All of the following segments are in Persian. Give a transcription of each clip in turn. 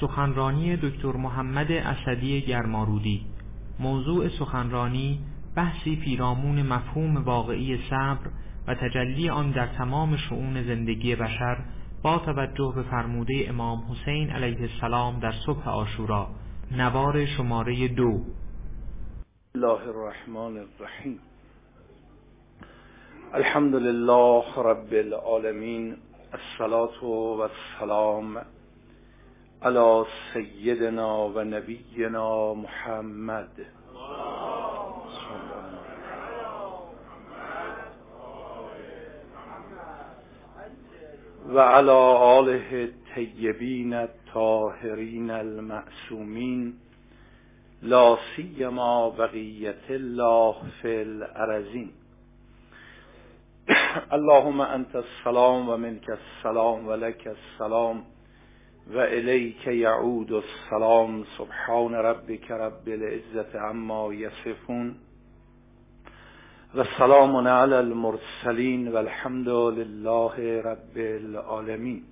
سخنرانی دکتر محمد اسدی گرمارودی. موضوع سخنرانی بحثی پیرامون مفهوم واقعی صبر و تجلی آن در تمام شعون زندگی بشر با توجه به فرموده امام حسین علیه السلام در صبح آشورا. نوار شماره دو. الله الرحمن الرحیم. الحمد لله رب العالمین. الصلاة و السلام علی سیدنا و نبینا محمد. و علی آله الطیبین الطاهرین المعصومین. لا سیما بقیت الله فی الارزین اللهم انت السلام و منك السلام و لك السلام. وإليك يعود السلام. سبحان ربك رب العزة عما يصفون. والسلام على المرسلين والحمد لله رب العالمين.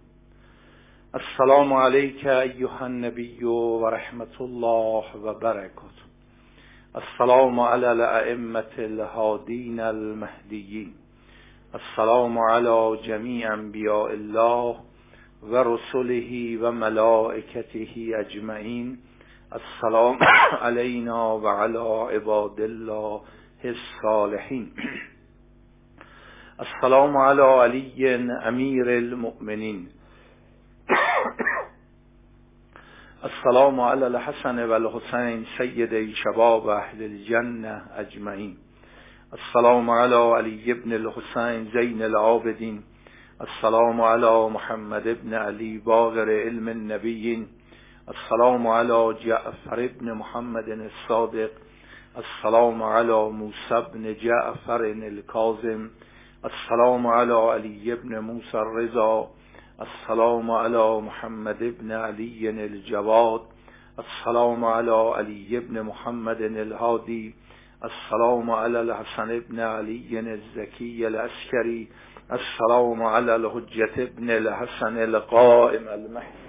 السلام عليك أيها النبي ورحمة الله وبركاته. السلام على الأئمة الهادين المهديين. السلام على جميع أنبياء الله و رسله و ملائکته اجمعین. السلام علینا و علی عباد الله الصالحین. السلام علی علی امیر المؤمنین. السلام علی الحسن و الحسین سید شباب اهل الجنه اجمعین. السلام علی علی ابن الحسین زین العابدین. السلام على محمد بن علي باغر علم النبي. السلام على جعفر بن محمد الصادق. السلام على موسى بن جعفر الكاظم. السلام على علي بن موسى الرضا. السلام على محمد بن علي الجواد. السلام على علي بن محمد الهادي السلام علی الحسن ابن علی الزکی العسکری. السلام علی الحجت ابن الحسن القائم المهدی.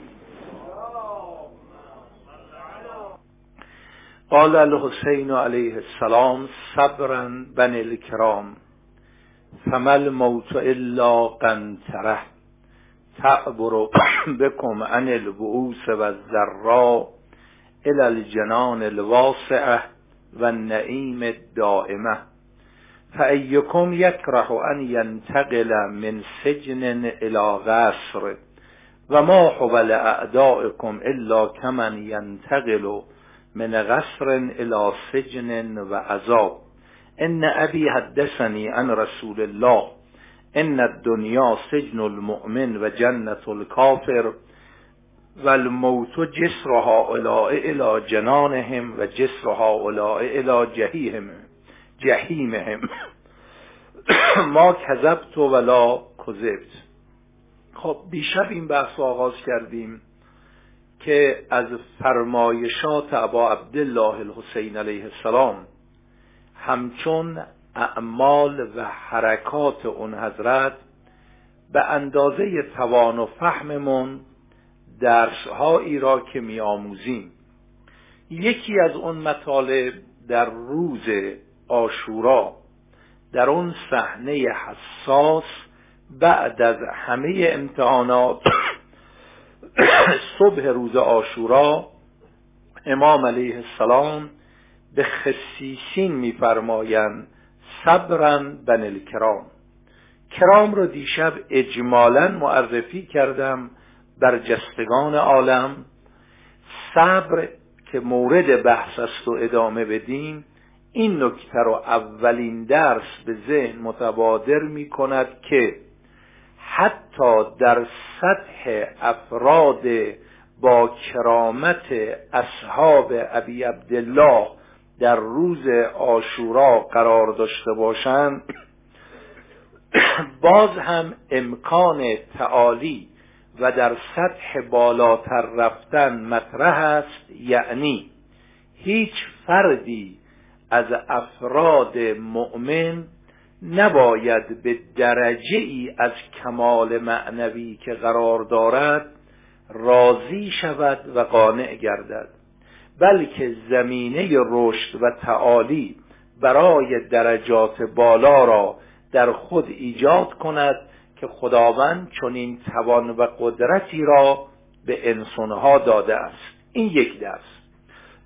قال الحسین علیه السلام صبرا بن الكرام فما الموت الا قنطره. تعبر بكم عن البؤوس و الى الجنان الواسعه و النعیم الدائمه. فأيكم يكره أن ينتقل من سجن إلى غسر وما حول أعدائكم إلا كمن ينتقل من غسر إلى سجن وعذاب. إن أبي حدثني عن رسول الله. إن الدنيا سجن المؤمن وجنة الكافر. والموت جسر هؤلاء إلى جنانهم وجسر هؤلاء إلى جهيهم جهیمهم. ما کذبت ولا کذبت. خب دیشب این بحث آغاز کردیم که از فرمایشات ابا عبدالله الحسین علیه السلام همچون اعمال و حرکات اون حضرت به اندازه توان و فهممون درسهایی را که میآموزیم. یکی از اون مطالب در روز آشورا در اون صحنه حساس بعد از همه امتحانات صبح روز آشورا امام علیه السلام به خصیصین میفرمایند صبرا بن الکرام کرام رو دیشب اجمالا معرفی کردم بر جستگان عالم صبر که مورد بحث است و ادامه بدیم این نکته رو اولین درس به ذهن متبادر می کند که حتی در سطح افراد با کرامت اصحاب ابی عبدالله در روز آشورا قرار داشته باشند باز هم امکان تعالی و در سطح بالاتر رفتن مطرح است یعنی هیچ فردی از افراد مؤمن نباید به درجه ای از کمال معنوی که قرار دارد راضی شود و قانع گردد بلکه زمینه رشد و تعالی برای درجات بالا را در خود ایجاد کند که خداوند چنین توان و قدرتی را به انسانها داده است. این یک درس.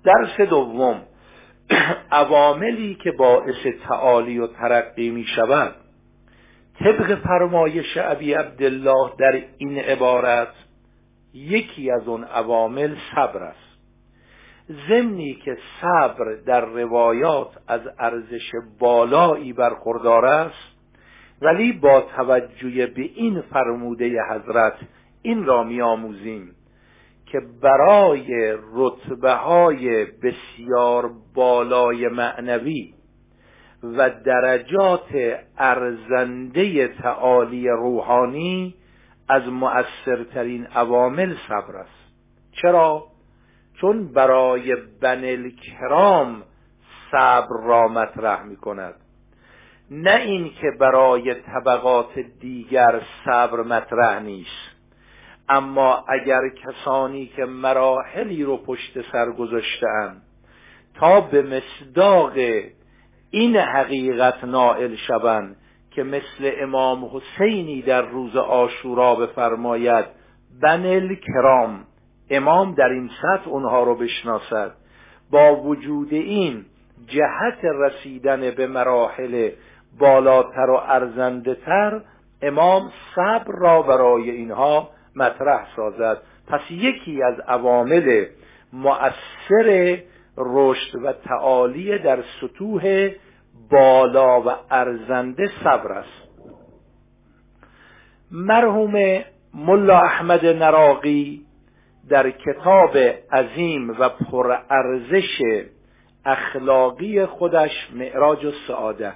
درس دوم. عواملی که باعث تعالی و ترقی می شود. طبق فرمایش ابی عبدالله در این عبارت یکی از اون عوامل صبر است. ضمنی که صبر در روایات از ارزش بالایی برخوردار است ولی با توجه به این فرموده حضرت این را میآموزیم که برای رتبه های بسیار بالای معنوی و درجات ارزنده تعالی روحانی از مؤثرترین عوامل صبر است. چرا؟ چون برای بن کرام صبر را مطرح می کند نه این که برای طبقات دیگر صبر مطرح نیست اما اگر کسانی که مراحلی رو پشت سر گذاشتهاند تا به مصداق این حقیقت نائل شوند که مثل امام حسینی در روز آشورا بفرماید بن کرام امام در این سطح اونها رو بشناسد. با وجود این جهت رسیدن به مراحل بالاتر و ارزنده تر امام صبر را برای اینها مطرح سازد. پس یکی از عوامل مؤثر رشد و تعالی در سطوح بالا و ارزنده صبر است. مرحوم ملا احمد نراقی در کتاب عظیم و پرارزش اخلاقی خودش معراج و سعاده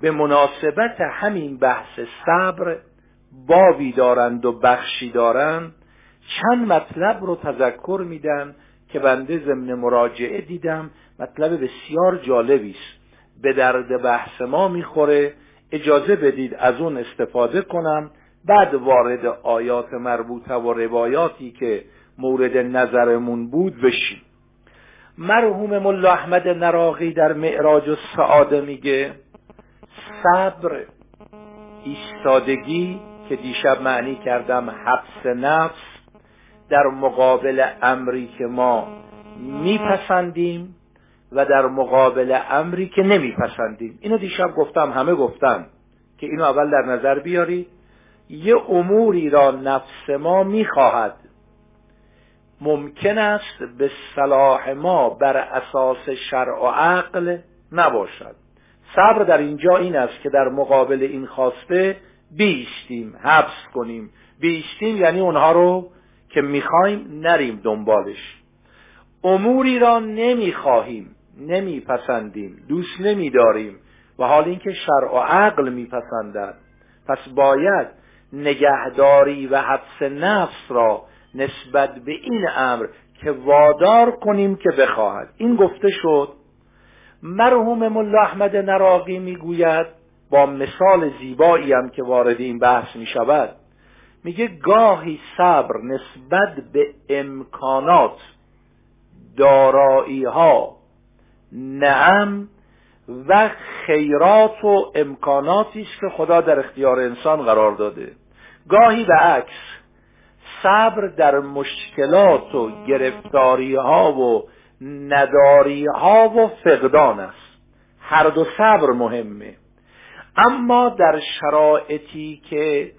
به مناسبت همین بحث صبر بابی دارند و بخشی دارند چند مطلب رو تذکر میدن که بنده ضمن مراجعه دیدم. مطلب بسیار جالبی است. به درد بحث ما می‌خوره. اجازه بدید از اون استفاده کنم. بعد وارد آیات مربوطه و روایاتی که مورد نظرمون بود بشیم. مرحوم ملا احمد نراقی در معراج و سعاده میگه صبر ایستادگی که دیشب معنی کردم حبس نفس در مقابل امری که ما میپسندیم و در مقابل امری که نمیپسندیم. اینو دیشب گفتم همه گفتم که اینو اول در نظر بیارید یه اموری را نفس ما می‌خواهد. ممکن است به صلاح ما بر اساس شرع و عقل نباشد. صبر در اینجا این است که در مقابل این خواسته بیستیم حبس کنیم. بیستیم یعنی اونها رو که می‌خوایم نریم دنبالش. اموری را نمی‌خواهیم نمیپسندیم دوست نمیداریم و حال اینکه شرع و عقل میپسندد. پس باید نگهداری و حبس نفس را نسبت به این امر که وادار کنیم که بخواهد. این گفته شد. مرحوم ملا احمد نراقی می‌گوید با مثال زیبایی هم که وارد این بحث می شود میگه گاهی صبر نسبت به امکانات دارایی ها نعم و خیرات و امکاناتی است که خدا در اختیار انسان قرار داده. گاهی به عکس صبر در مشکلات و گرفتاری ها و نداری ها و فقدان است. هر دو صبر مهمه. اما در شرایطی که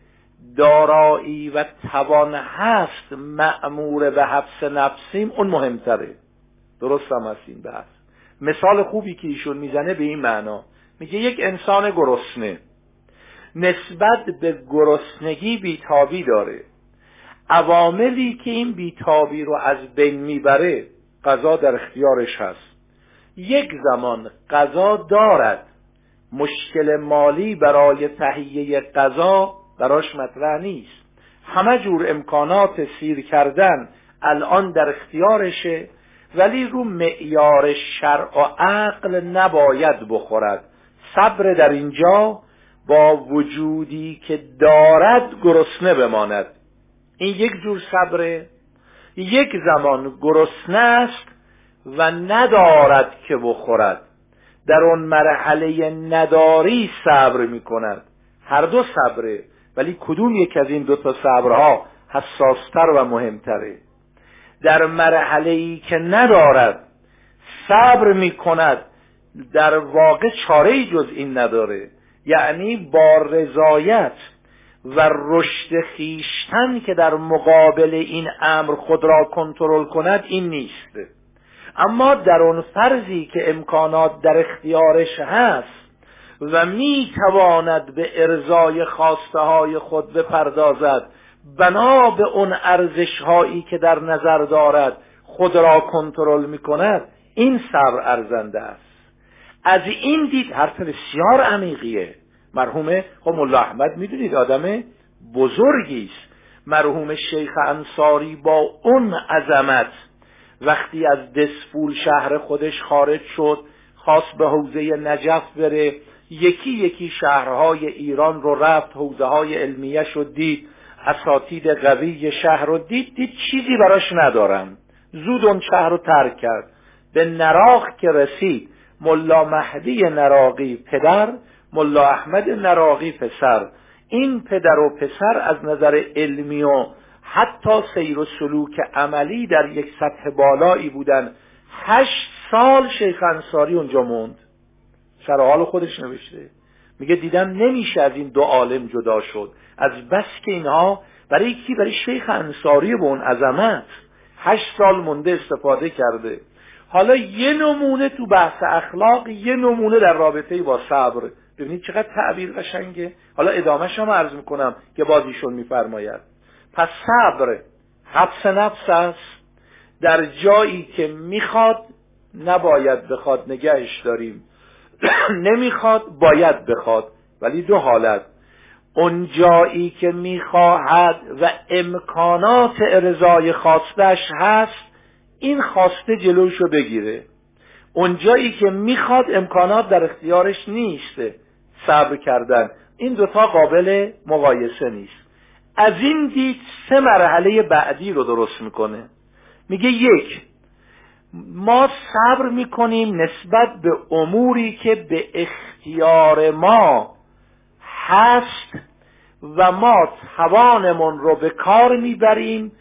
دارایی و توان هست معمور به حبس نفسیم اون مهمتره. درست هم هست این بحث. مثال خوبی که ایشون می‌زنه به این معنا. میگه یک انسان گرسنه. نسبت به گرسنگی بیتابی داره. عواملی که این بیتابی رو از بین می‌بره قضا در اختیارش هست. یک زمان قضا دارد. مشکل مالی برای تهیه غذا براش مطرح نیست. همه جور امکانات سیر کردن الان در اختیارشه ولی رو معیار شرع و عقل نباید بخورد. صبر در اینجا با وجودی که دارد گرسنه بماند. این یک جور صبره. یک زمان گرسنه است و ندارد که بخورد. در اون مرحله نداری صبر می کند هر دو صبره ولی کدوم یک از این دو تا صبرها حساستر و مهمتره. در مرحله ای که ندارد صبر می کند در واقع چاره جز این نداره. یعنی با رضایت و رشد خیشتن که در مقابل این امر خود را کنترل کند این نیست. اما در اون فرضی که امکانات در اختیارش هست و می تواند به ارزای خواسته های خود بپردازد بنا به اون ارزش هایی که در نظر دارد خود را کنترل می کند این صبر ارزنده است. از این دید حرف بسیار عمیقیه. مرحوم خب ملا احمد می‌دونید آدم بزرگی است. مرحوم شیخ انصاری با اون عظمت وقتی از دسفول شهر خودش خارج شد خواست به حوزه نجف بره یکی یکی شهرهای ایران رو رفت حوزه های علمیه شد دید اساتید قوی شهر رو دید دید چیزی براش ندارم. زود اون شهر رو ترک کرد. به نراق که رسید ملا مهدی نراقی پدر ملا احمد نراقی پسر. این پدر و پسر از نظر علمی و حتی سیر و سلوک عملی در یک سطح بالایی بودن. هشت سال شیخ انصاری اونجا موند. سر حال خودش نوشته. میگه دیدم نمیشه از این دو عالم جدا شد. از بس که اینها برای کی؟ برای شیخ انصاری به اون عظمت. هشت سال مونده استفاده کرده. حالا یه نمونه تو بحث اخلاق یه نمونه در رابطه با صبر. ببینید چقدر تعبیر قشنگه. حالا ادامهش هم عرض می‌کنم که بازیشون میفرماید. پس صبر حبس نفس است. در جایی که می‌خواد نباید بخواد نگهش داریم. نمی‌خواد باید بخواد. ولی دو حالت. اون جایی که می‌خواهد و امکانات ارزای خواستش هست این خواسته جلوشو بگیره. اون جایی که می‌خواد امکانات در اختیارش نیست صبر کردن. این دوتا قابل مقایسه نیست. از این دید سه مرحله بعدی رو درست می‌کنه. میگه یک ما صبر می‌کنیم نسبت به اموری که به اختیار ما هست و ما توانمون رو به کار می‌بریم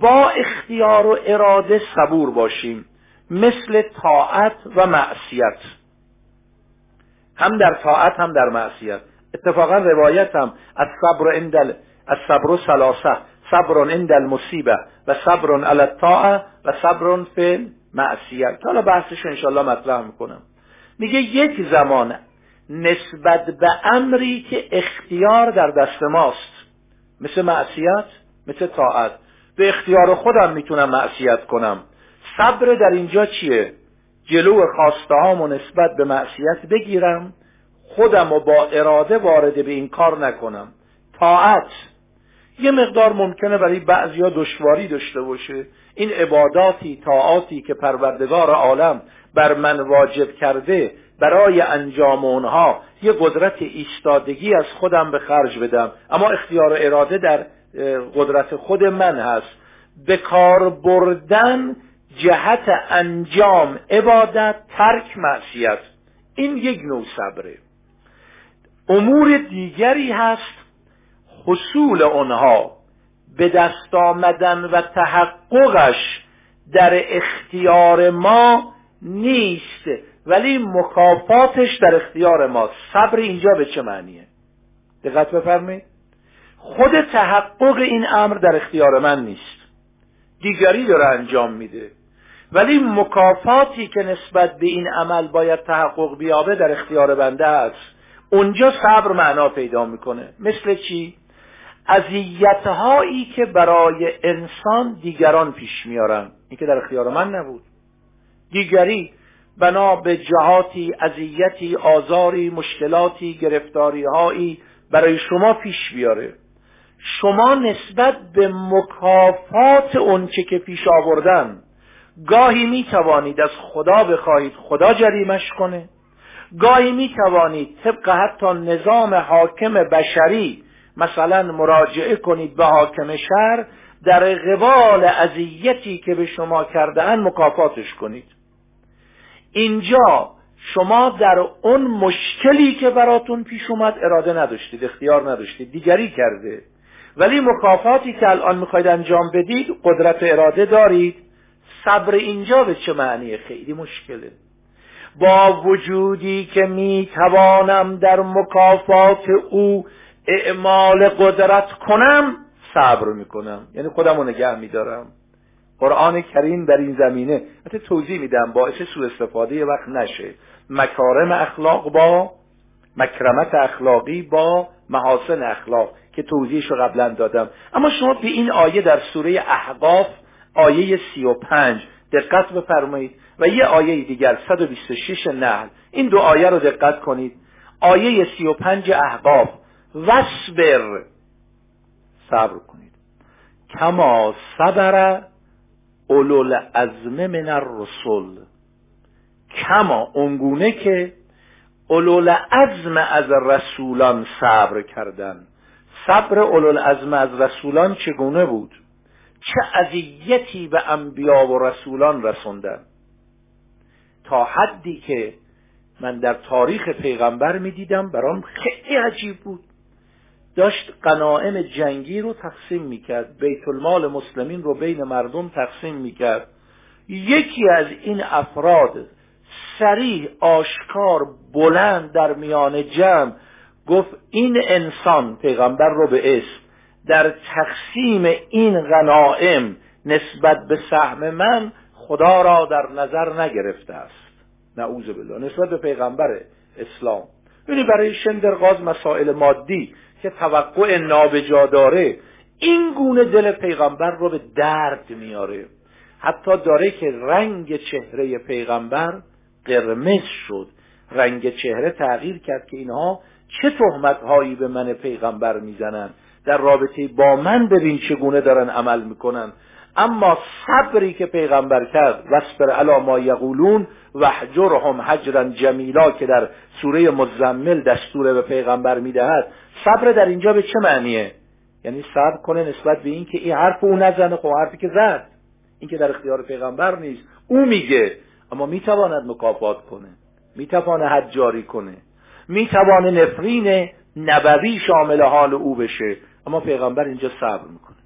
با اختیار و اراده صبور باشیم. مثل طاعت و معصیت. هم در طاعت هم در معصیت. اتفاقا روایت هم از صبر اندل از صبر سلاسه صبر عند المصیبه و صبر علی الطاعه و صبر فی معصیت حالا بحثش انشالله مطرح می‌کنم. میگه یک زمان نسبت به امری که اختیار در دست ماست. مثل معصیت مثل طاعت. به اختیار خودم می‌تونم معصیت کنم. صبر در اینجا چیه؟ جلو خواسته هامو نسبت به معصیت بگیرم خودم و با اراده وارد به این کار نکنم. طاعت. یه مقدار ممکنه برای بعضیا دشواری داشته باشه. این عباداتی طاعاتی که پروردگار عالم بر من واجب کرده برای انجام اونها یه قدرت ایستادگی از خودم به خرج بدم. اما اختیار اراده در قدرت خود من هست. به کار بردن جهت انجام عبادت ترک معصیت. این یک نوع صبره. امور دیگری هست حصول آنها. به دست آمدن و تحققش در اختیار ما نیست ولی مکافاتش در اختیار ما. صبر اینجا به چه معنیه؟ دقت بفرمایید. خود تحقق این امر در اختیار من نیست. دیگری داره انجام میده. ولی مکافاتی که نسبت به این عمل باید تحقق بیابه در اختیار بنده است. اونجا صبر معنا پیدا می‌کنه. مثل چی؟ اذیتهایی که برای انسان دیگران پیش میارن این که در اختیار من نبود. دیگری بنا به جهاتی اذیتی آزاری مشکلاتی گرفتاری هایی برای شما پیش بیاره. شما نسبت به مکافات اونچه که پیش آوردن گاهی می توانید از خدا بخواهید خدا جریمش کنه. گاهی می توانید طبق حتی نظام حاکم بشری مثلا مراجعه کنید به حاکم شهر در قبال اذیتی که به شما کرده مکافاتش کنید. اینجا شما در اون مشکلی که براتون پیش اومد اراده نداشتید اختیار نداشتید دیگری کرده. ولی مکافاتی که الان می‌خواید انجام بدید قدرت اراده دارید. صبر اینجا به چه معنی؟ خیلی مشکله. با وجودی که می‌توانم در مکافات او اعمال قدرت کنم صبر می‌کنم. یعنی خودم رو نگه میدارم. قرآن کریم در این زمینه. حتی توضیح میدم باعث سوء استفاده وقت نشه. مکارم اخلاق با مکرمت اخلاقی با محاسن اخلاق که توضیحش رو قبلا دادم. اما شما به این آیه در سوره احقاف آیه 35 دقت بفرمایید. و یه آیه دیگر 126 نحل. این دو آیه رو دقت کنید. آیه 35 احقاف وصبر. صبر کنید. کما صبر اولو العزم من الرسل. کما اونگونه که اولو العزم از رسولان صبر کردن. صبر اولو العزم از رسولان چگونه بود؟ چه اذیتی به انبیا و رسولان رسوندن؟ تا حدی که من در تاریخ پیغمبر می‌دیدم برام خیلی عجیب بود. داشت قناعم جنگی رو تقسیم می‌کرد بیت المال مسلمین رو بین مردم تقسیم می‌کرد یکی از این افراد سریع آشکار بلند در میان جمع گفت این انسان پیغمبر رو به اسم در تقسیم این غنائم نسبت به سهم من خدا را در نظر نگرفته است. نعوذ بالله. نسبت به پیغمبر اسلام. ببینید برای شندرغاز مسائل مادی که توقع نابجا داره این گونه دل پیغمبر رو به درد میاره. حتی داره که رنگ چهره پیغمبر قرمز شد. رنگ چهره تغییر کرد که اینها چه تهمت هایی به من پیغمبر می‌زنن در رابطه با من ببین چگونه دارن عمل می‌کنن. اما صبری که پیغمبر کرد وصبر علا ما یقولون وحجرهم حجرا جمیلا که در سوره مزمل دستور به پیغمبر می‌دهد. صبر در اینجا به چه معنیه؟ یعنی صبر کنه نسبت به این که این حرف او نزنه خب حرفی که زد. این که در اختیار پیغمبر نیست. او میگه اما می‌تواند مکافات کنه می‌تواند حد جاری کنه می‌توانه نفرین نبوی شامل حال او بشه. اما پیغمبر اینجا صبر می‌کنه.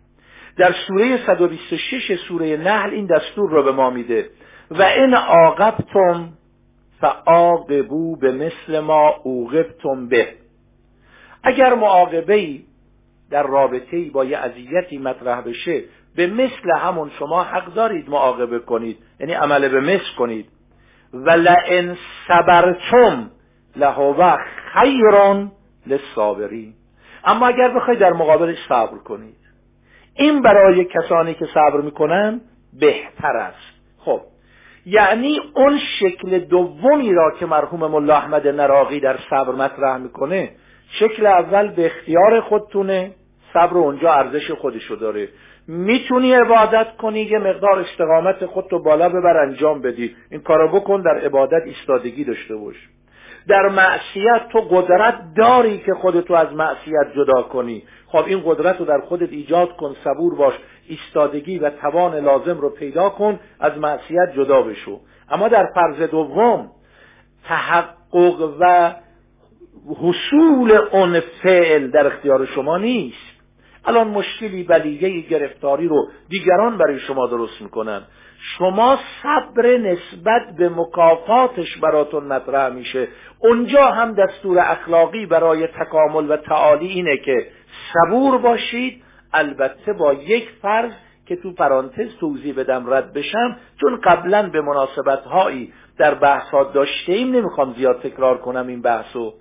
در سوره 126 سوره نحل این دستور رو به ما میده. و این عاقبتم فعاقبو به مثل ما اوقبتم به. اگر معاقبه در رابطه با یه اذیتی مطرح بشه به مثل همون شما حق دارید معاقبه کنید. یعنی عمل به مثل کنید. و لئن صبرتم لهو خیرون للصابرین. اما اگر بخواید در مقابلش صبر کنید. این برای کسانی که صبر می‌کنن بهتر است. خب یعنی اون شکل دومی را که مرحوم ملا احمد نراقی در صبر مطرح می‌کنه شکل اول به اختیار خودتونه صبر اونجا ارزش خودشو داره. می‌تونی عبادت کنی یه مقدار استقامت خودتو بالا ببر انجام بدی. این کارو بکن در عبادت ایستادگی داشته باش. در معصیت تو قدرت داری که خودتو از معصیت جدا کنی. خب این قدرت رو در خودت ایجاد کن صبور باش ایستادگی و توان لازم رو پیدا کن از معصیت جدا بشو. اما در فرض دوم تحقق و حصول اون فعل در اختیار شما نیست. الان مشکلی بلیه گرفتاری رو دیگران برای شما درست می‌کنن. شما صبر نسبت به مکافاتش براتون مطرح میشه. اونجا هم دستور اخلاقی برای تکامل و تعالی اینه که صبور باشید. البته با یک فرض که تو پرانتز توضیح بدم رد بشم چون قبلا به مناسبت هایی در بحثات داشته ایم نمی‌خوام زیاد تکرار کنم این بحثو.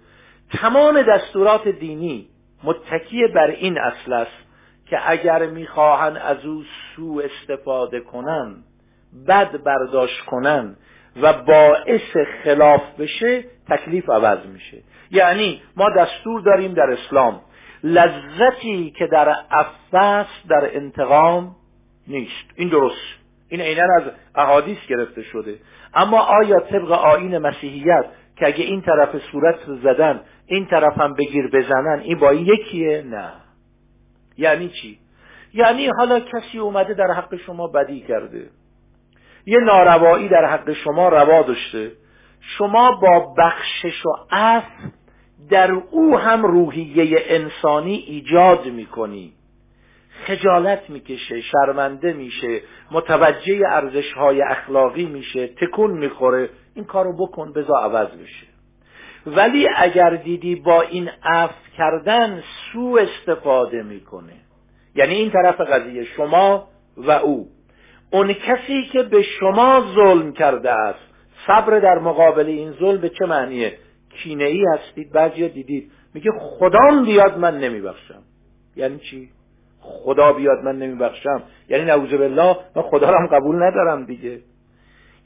تمام دستورات دینی متکی بر این اصل است که اگر می‌خواهند از او سو استفاده کنن بد برداشت کنن و باعث خلاف بشه تکلیف عوض میشه. یعنی ما دستور داریم در اسلام لذتی که در افس در انتقام نیست. این درست. این عینا از احادیث گرفته شده. اما آیا طبق آین مسیحیت که اگه این طرف صورت زدن این طرف هم بگیر بزنن این با این یکیه؟ نه. یعنی چی؟ یعنی حالا کسی اومده در حق شما بدی کرده. یه ناروایی در حق شما روا داشته. شما با بخشش و عفو در او هم روحیه انسانی ایجاد می‌کنی. خجالت می‌کشه شرمنده میشه متوجه ارزش های اخلاقی میشه تکون می‌خوره. این کارو بکن بزا عوض بشه. ولی اگر دیدی با این عفو کردن سو استفاده می‌کنه. یعنی این طرف قضیه شما و او. اون کسی که به شما ظلم کرده است. صبر در مقابل این ظلم به چه معنیه؟ کینه ای هستید بعضی دیدید. میگه خدام بیاد من نمیبخشم. یعنی چی؟ خدا بیاد من نمیبخشم. یعنی نعوذ بالله من خدا رو هم قبول ندارم دیگه.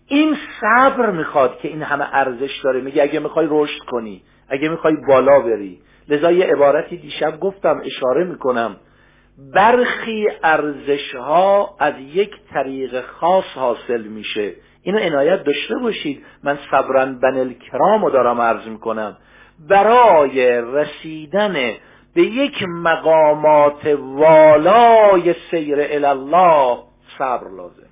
این صبر می‌خواد که این همه ارزش داره. میگه اگه می‌خوای رشد کنی اگه می‌خوای بالا بری. لذا یه عبارتی دیشب گفتم اشاره می‌کنم. برخی ارزش ها از یک طریق خاص حاصل میشه. اینو عنایت داشته باشید. من صبرن بن الکرام رو دارم عرض می‌کنم. برای رسیدن به یک مقامات والای سیر الله صبر لازمه.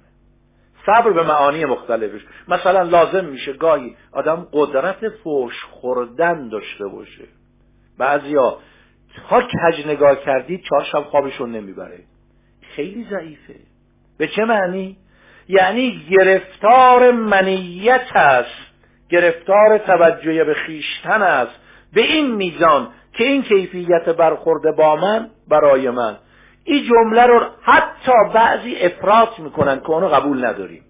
صبر به معانی مختلفش. مثلا لازم میشه گاهی آدم قدرت فوش خوردن داشته باشه. بعضیا تا کج نگاه کردید چهار شب خوابشون نمی‌بره. خیلی ضعیفه. به چه معنی؟ یعنی گرفتار منیت است. گرفتار توجه به خیشتن است. به این میزان که این کیفیت برخورده با من برای من. این جمله رو حتی بعضی افراط می‌کنن که اونو قبول نداریم.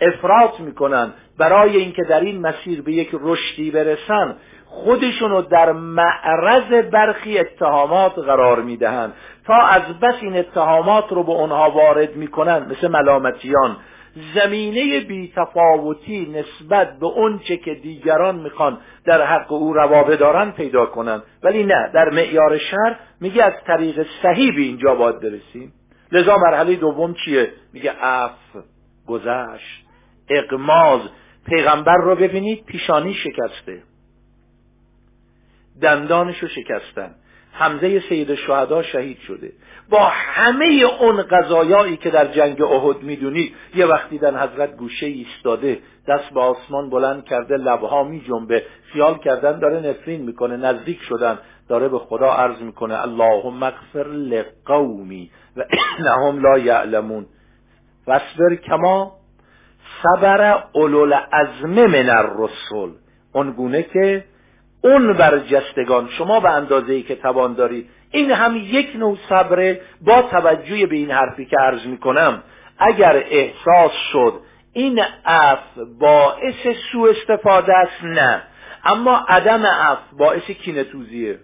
افراط می‌کنن برای اینکه در این مسیر به یک رشدی برسن. خودشونو در معرض برخی اتهامات قرار می‌دهند تا از بس این اتهامات رو به اونها وارد می‌کنن مثل ملامتیان. زمینه بیتفاوتی نسبت به اونچه که دیگران می‌خوان در حق او روا بدارن پیدا کنن ولی نه در معیار شر میگه از طریق صحیح به اینجا باید برسیم. لذا مرحله دوم چیه؟ میگه اف گذشت اقماز پیغمبر رو ببینید پیشانی شکسته. دندانشو شکستن. حمزه سید شهدا شهید شده. با همه اون قضایایی که در جنگ احد می‌دونید یه وقتی در حضرت گوشه ایستاده دست به آسمان بلند کرده لبها می جنبه خیال کردن داره نفرین می‌کنه نزدیک شدن داره به خدا عرض می‌کنه اللهم اغفر لقومی و انهم لا یعلمون. فاصبر کما صبر اولو العزم من الرسل. اونگونه که اون برجستگان شما به اندازه ای که توان دارید این هم یک نوع صبره با توجه به این حرفی که عرض می‌کنم. اگر احساس شد این اف باعث سو استفاده است نه. اما عدم اف باعث کینتوزیه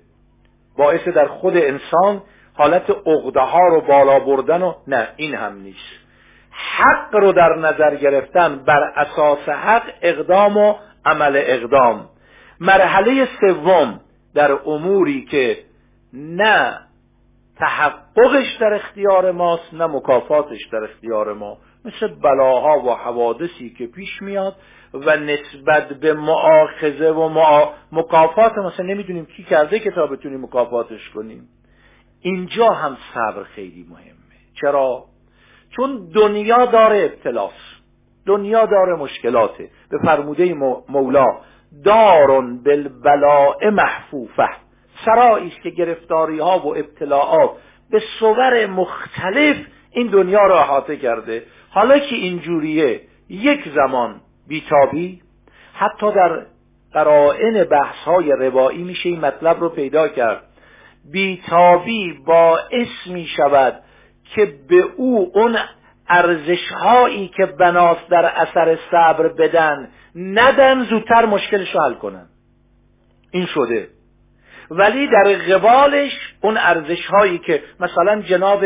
باعث در خود انسان حالت عقده ها رو بالا بردن و نه این هم نیست. حق رو در نظر گرفتن بر اساس حق اقدام و عمل اقدام. مرحله سوم در اموری که نه تحققش در اختیار ماست نه مکافاتش در اختیار ما. مثل بلاها و حوادثی که پیش میاد و نسبت به معاخذه و مکافات مثلا نمی‌دونیم کی کرده که تا بتونیم مکافاتش کنیم. اینجا هم صبر خیلی مهمه. چرا؟ چون دنیا داره ابتلاس. دنیا داره مشکلاته. به فرموده مولا دارون بالبلاء محفوفه. سرایی است که گرفتاری ها و ابتلاعات به صور مختلف این دنیا را احاطه کرده. حالا که اینجوریه یک زمان بیتابی. حتی در قرائن بحث های روایی میشه این مطلب رو پیدا کرد. بیتابی باعث می شود که به او اون ارزش هایی که بناس در اثر صبر بدن ندن زودتر مشکلش رو حل کنن. این شده. ولی در قبالش اون ارزش هایی که مثلا جناب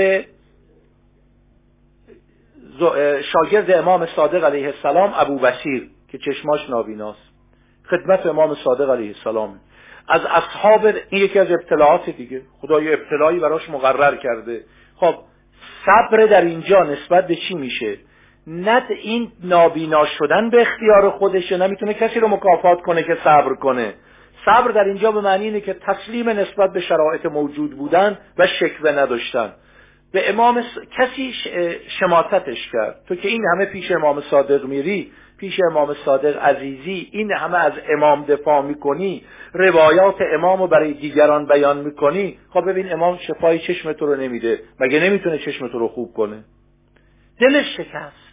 شاگرد امام صادق علیه السلام ابو بسیر که چشماش نابیناست خدمت امام صادق علیه السلام. از اصحاب این یکی از ابتلاعات دیگه خدای ابتلایی براش مقرر کرده. خب صبر در اینجا نسبت به چی میشه؟ نه این نابینا شدن به اختیار خودشه نمی‌تونه کسی رو مکافات کنه که صبر کنه. صبر در اینجا به معنی اینه که تسلیم نسبت به شرایط موجود بودن و شکوه نداشتن. به امام کسی شماتتش کرد. تو که این همه پیش امام صادق میری پیش امام صادق عزیزی این همه از امام دفاع می‌کنی روایات امام رو برای دیگران بیان می‌کنی خب ببین امام شفای چشم تو رو نمیده مگه نمی‌تونه چشم تو رو خوب کنه؟ دلش شکست.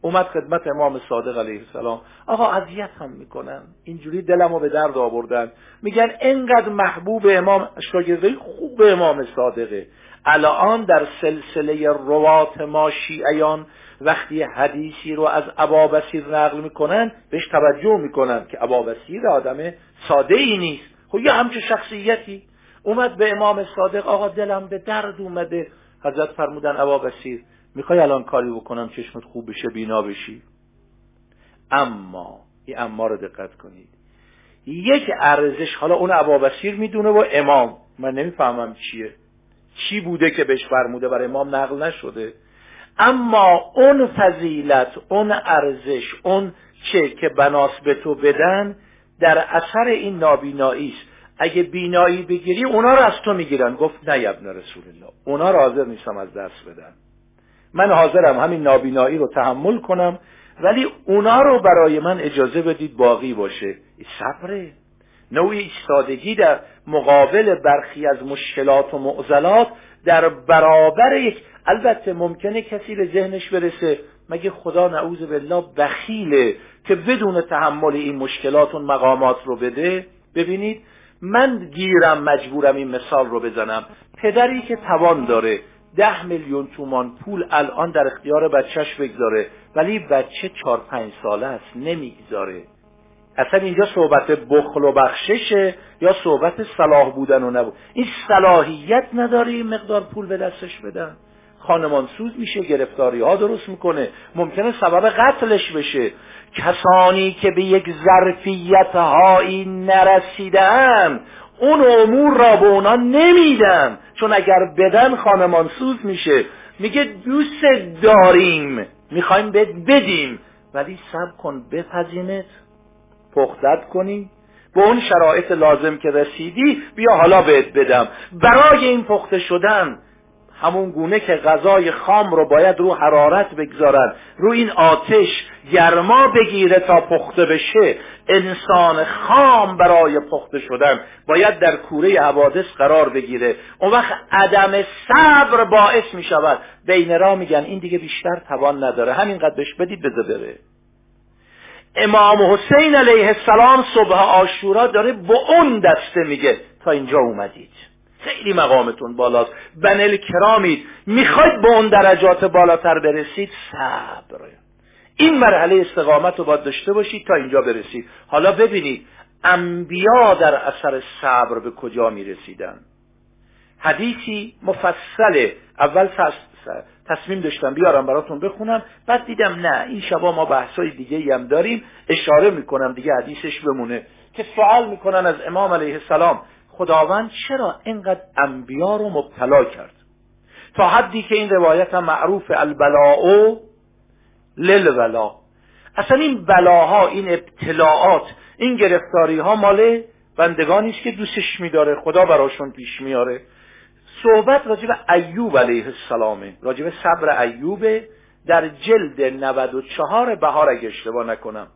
اومد خدمت امام صادق علیه السلام. آقا اذیت هم می‌کنن. اینجوری دلمو به درد آوردن. میگن انقدر محبوب امام شاگرده خوب امام صادقه. الان در سلسله روات ما شیعیان وقتی حدیثی رو از ابابسیر نقل می‌کنن بهش توجه می‌کنن که ابابسیر آدم ساده ای نیست. خب یه همچه شخصیتی. اومد به امام صادق آقا دلم به درد اومده. حضرت فرمودن ابابسیر می‌خوای الان کاری بکنم چشمت خوب بشه بینا بشی؟ اما این اما رو دقت کنید. یک ارزش حالا اون ابابسیر می‌دونه و امام من نمی‌فهمم چیه. چی بوده که بهش فرموده برای امام نقل نشده؟ اما اون فضیلت اون ارزش اون چه که بناس به تو بدن در اثر این نابینایی است. اگه بینایی بگیری اونا رو از تو می‌گیرن. گفت نه ابن رسول الله. اونا رو حاضر نیستم از دست بدن. من حاضرم همین نابینایی رو تحمل کنم ولی اونا رو برای من اجازه بدید باقی باشه. صبره. نوعی ایستادگی در مقابل برخی از مشکلات و معضلات در برابر یک البته ممکنه کسی به ذهنش برسه مگه خدا نعوذ بالله بخیله که بدون تحمل این مشکلات و مقامات رو بده؟ ببینید من گیرم مجبورم این مثال رو بزنم. پدری که توان داره ده میلیون تومان پول الان در اختیار بچهش بگذاره ولی بچه چهار پنج ساله است نمی‌گذاره. اصلا اینجا صحبت بخل و بخششه یا صحبت صلاح بودن و نبود؟ این صلاحیت نداره این مقدار پول به دستش بدن. خانمانسوز میشه گرفتاری ها درست می‌کنه. ممکنه سبب قتلش بشه. کسانی که به یک ظرفیت هایی نرسیدن اون امور را به اونا نمیدن. چون اگر بدن خانمانسوز میشه. میگه دوست داریم. می‌خوایم بهت بدیم. ولی سب کن بپذینت پختت کنی. به اون شرایط لازم که رسیدی بیا حالا بهت بدم. برای این پخته شدن همون گونه که غذای خام رو باید رو حرارت بگذارن رو این آتش گرما بگیره تا پخته بشه. انسان خام برای پخته شدن باید در کوره حوادث قرار بگیره. اون وقت عدم صبر باعث می شود. بین را میگن این دیگه بیشتر توان نداره. همینقدر بهش بدید بذار بره. امام حسین علیه السلام صبح آشورا داره به اون دسته میگه. تا اینجا اومدید. خیلی مقامتون بالاست. بنل کرامید می‌خواید به اون درجات بالاتر برسید؟ صبر. این مرحله استقامت رو باید داشته باشید تا اینجا برسید. حالا ببینید انبیا در اثر صبر به کجا می‌رسیدن؟ حدیثی مفصله اول تصمیم داشتم بیارم براتون بخونم بعد دیدم نه این شبا ما بحثای دیگه هم داریم. اشاره می‌کنم دیگه حدیثش بمونه. که سوال می‌کنن از امام علیه السلام خداوند چرا اینقدر انبیا رو مبتلا کرد؟ تا حدی که این روایت هم معروف البلاء للولا. اصلا این بلاها این ابتلاعات این گرفتاری ها مال بندگانی که دوستش میداره خدا براشون پیش میاره صحبت راجب ایوب علیه السلامه. راجب صبر ایوب در جلد 94 بهار اگه اشتباه نکنم.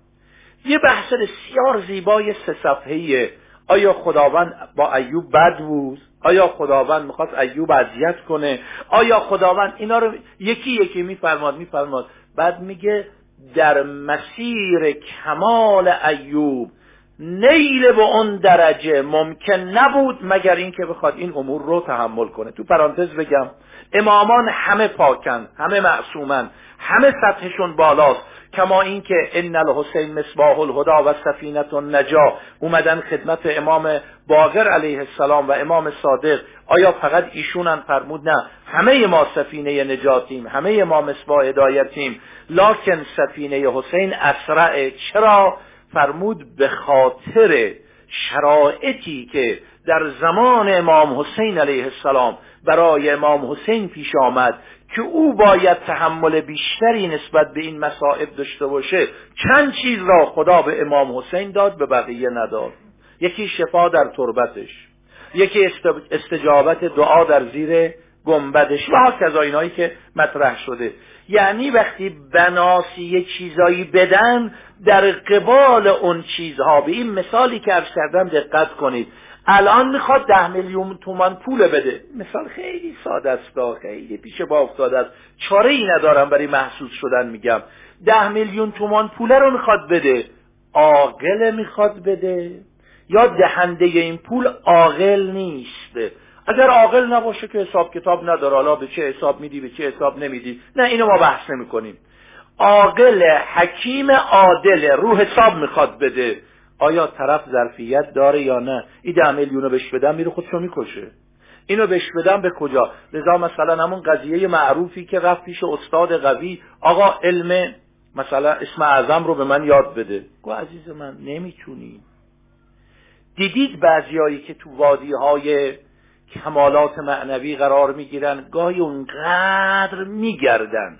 یه بحث بسیار زیبای سه صفحه‌ایه آیا خداوند با ایوب بد بود؟ آیا خداوند می‌خواست ایوب اذیت کنه؟ آیا خداوند اینا رو یکی یکی میفرماد میفرماد؟ بعد میگه در مسیر کمال ایوب نیل به اون درجه ممکن نبود مگر اینکه بخواد این امور رو تحمل کنه. تو پرانتز بگم امامان همه پاکن همه معصومن همه سطحشون بالاست. کما اینکه ان الحسین مصباح الهدا و سفینت النجا اومدن خدمت امام باقر علیه السلام و امام صادق. آیا فقط ایشونن؟ فرمود نه. همه ما سفینه نجاتیم همه ما مصباح هدایتیم. لکن سفینه حسین اسرع چرا؟ فرمود به خاطر شرایطی که در زمان امام حسین علیه السلام برای امام حسین پیش آمد. که او باید تحمل بیشتری نسبت به این مصائب داشته باشه چند چیز را خدا به امام حسین داد به بقیه نداد. یکی شفا در تربتش یکی استجابت دعا در زیر گنبدش و هاکذا اینایی که مطرح شده. یعنی وقتی بناسی یه چیزایی بدن در قبال اون چیزها به این مثالی که عرض کردم دقت کنید. الان می‌خواد ده میلیون تومان پول بده. مثال خیلی ساده است خیلی پیش با افتاده است. چاره ای ندارم برای محسوس شدن میگم. ده میلیون تومان پوله رو می‌خواد بده. عاقل می‌خواد بده. یا دهنده این پول عاقل نیست. اگر عاقل نباشه که حساب کتاب نداره. حالا به چه حساب میدی به چه حساب نمیدی. نه اینو ما بحث نمی کنیم عاقل حکیم عادل رو حساب می‌خواد بده. آیا طرف ظرفیت داره یا نه؟ این ده میلیونو بهش بدم میره خودشو می‌کشه. اینو بهش بدم به کجا؟ لذا مثلا همون قضیه معروفی که رفت پیش استاد قوی آقا علم مثلا اسم اعظم رو به من یاد بده. گو عزیز من نمی‌تونی. دیدید بعضیایی که تو وادی های کمالات معنوی قرار می‌گیرن گاهی اونقدر میگردن.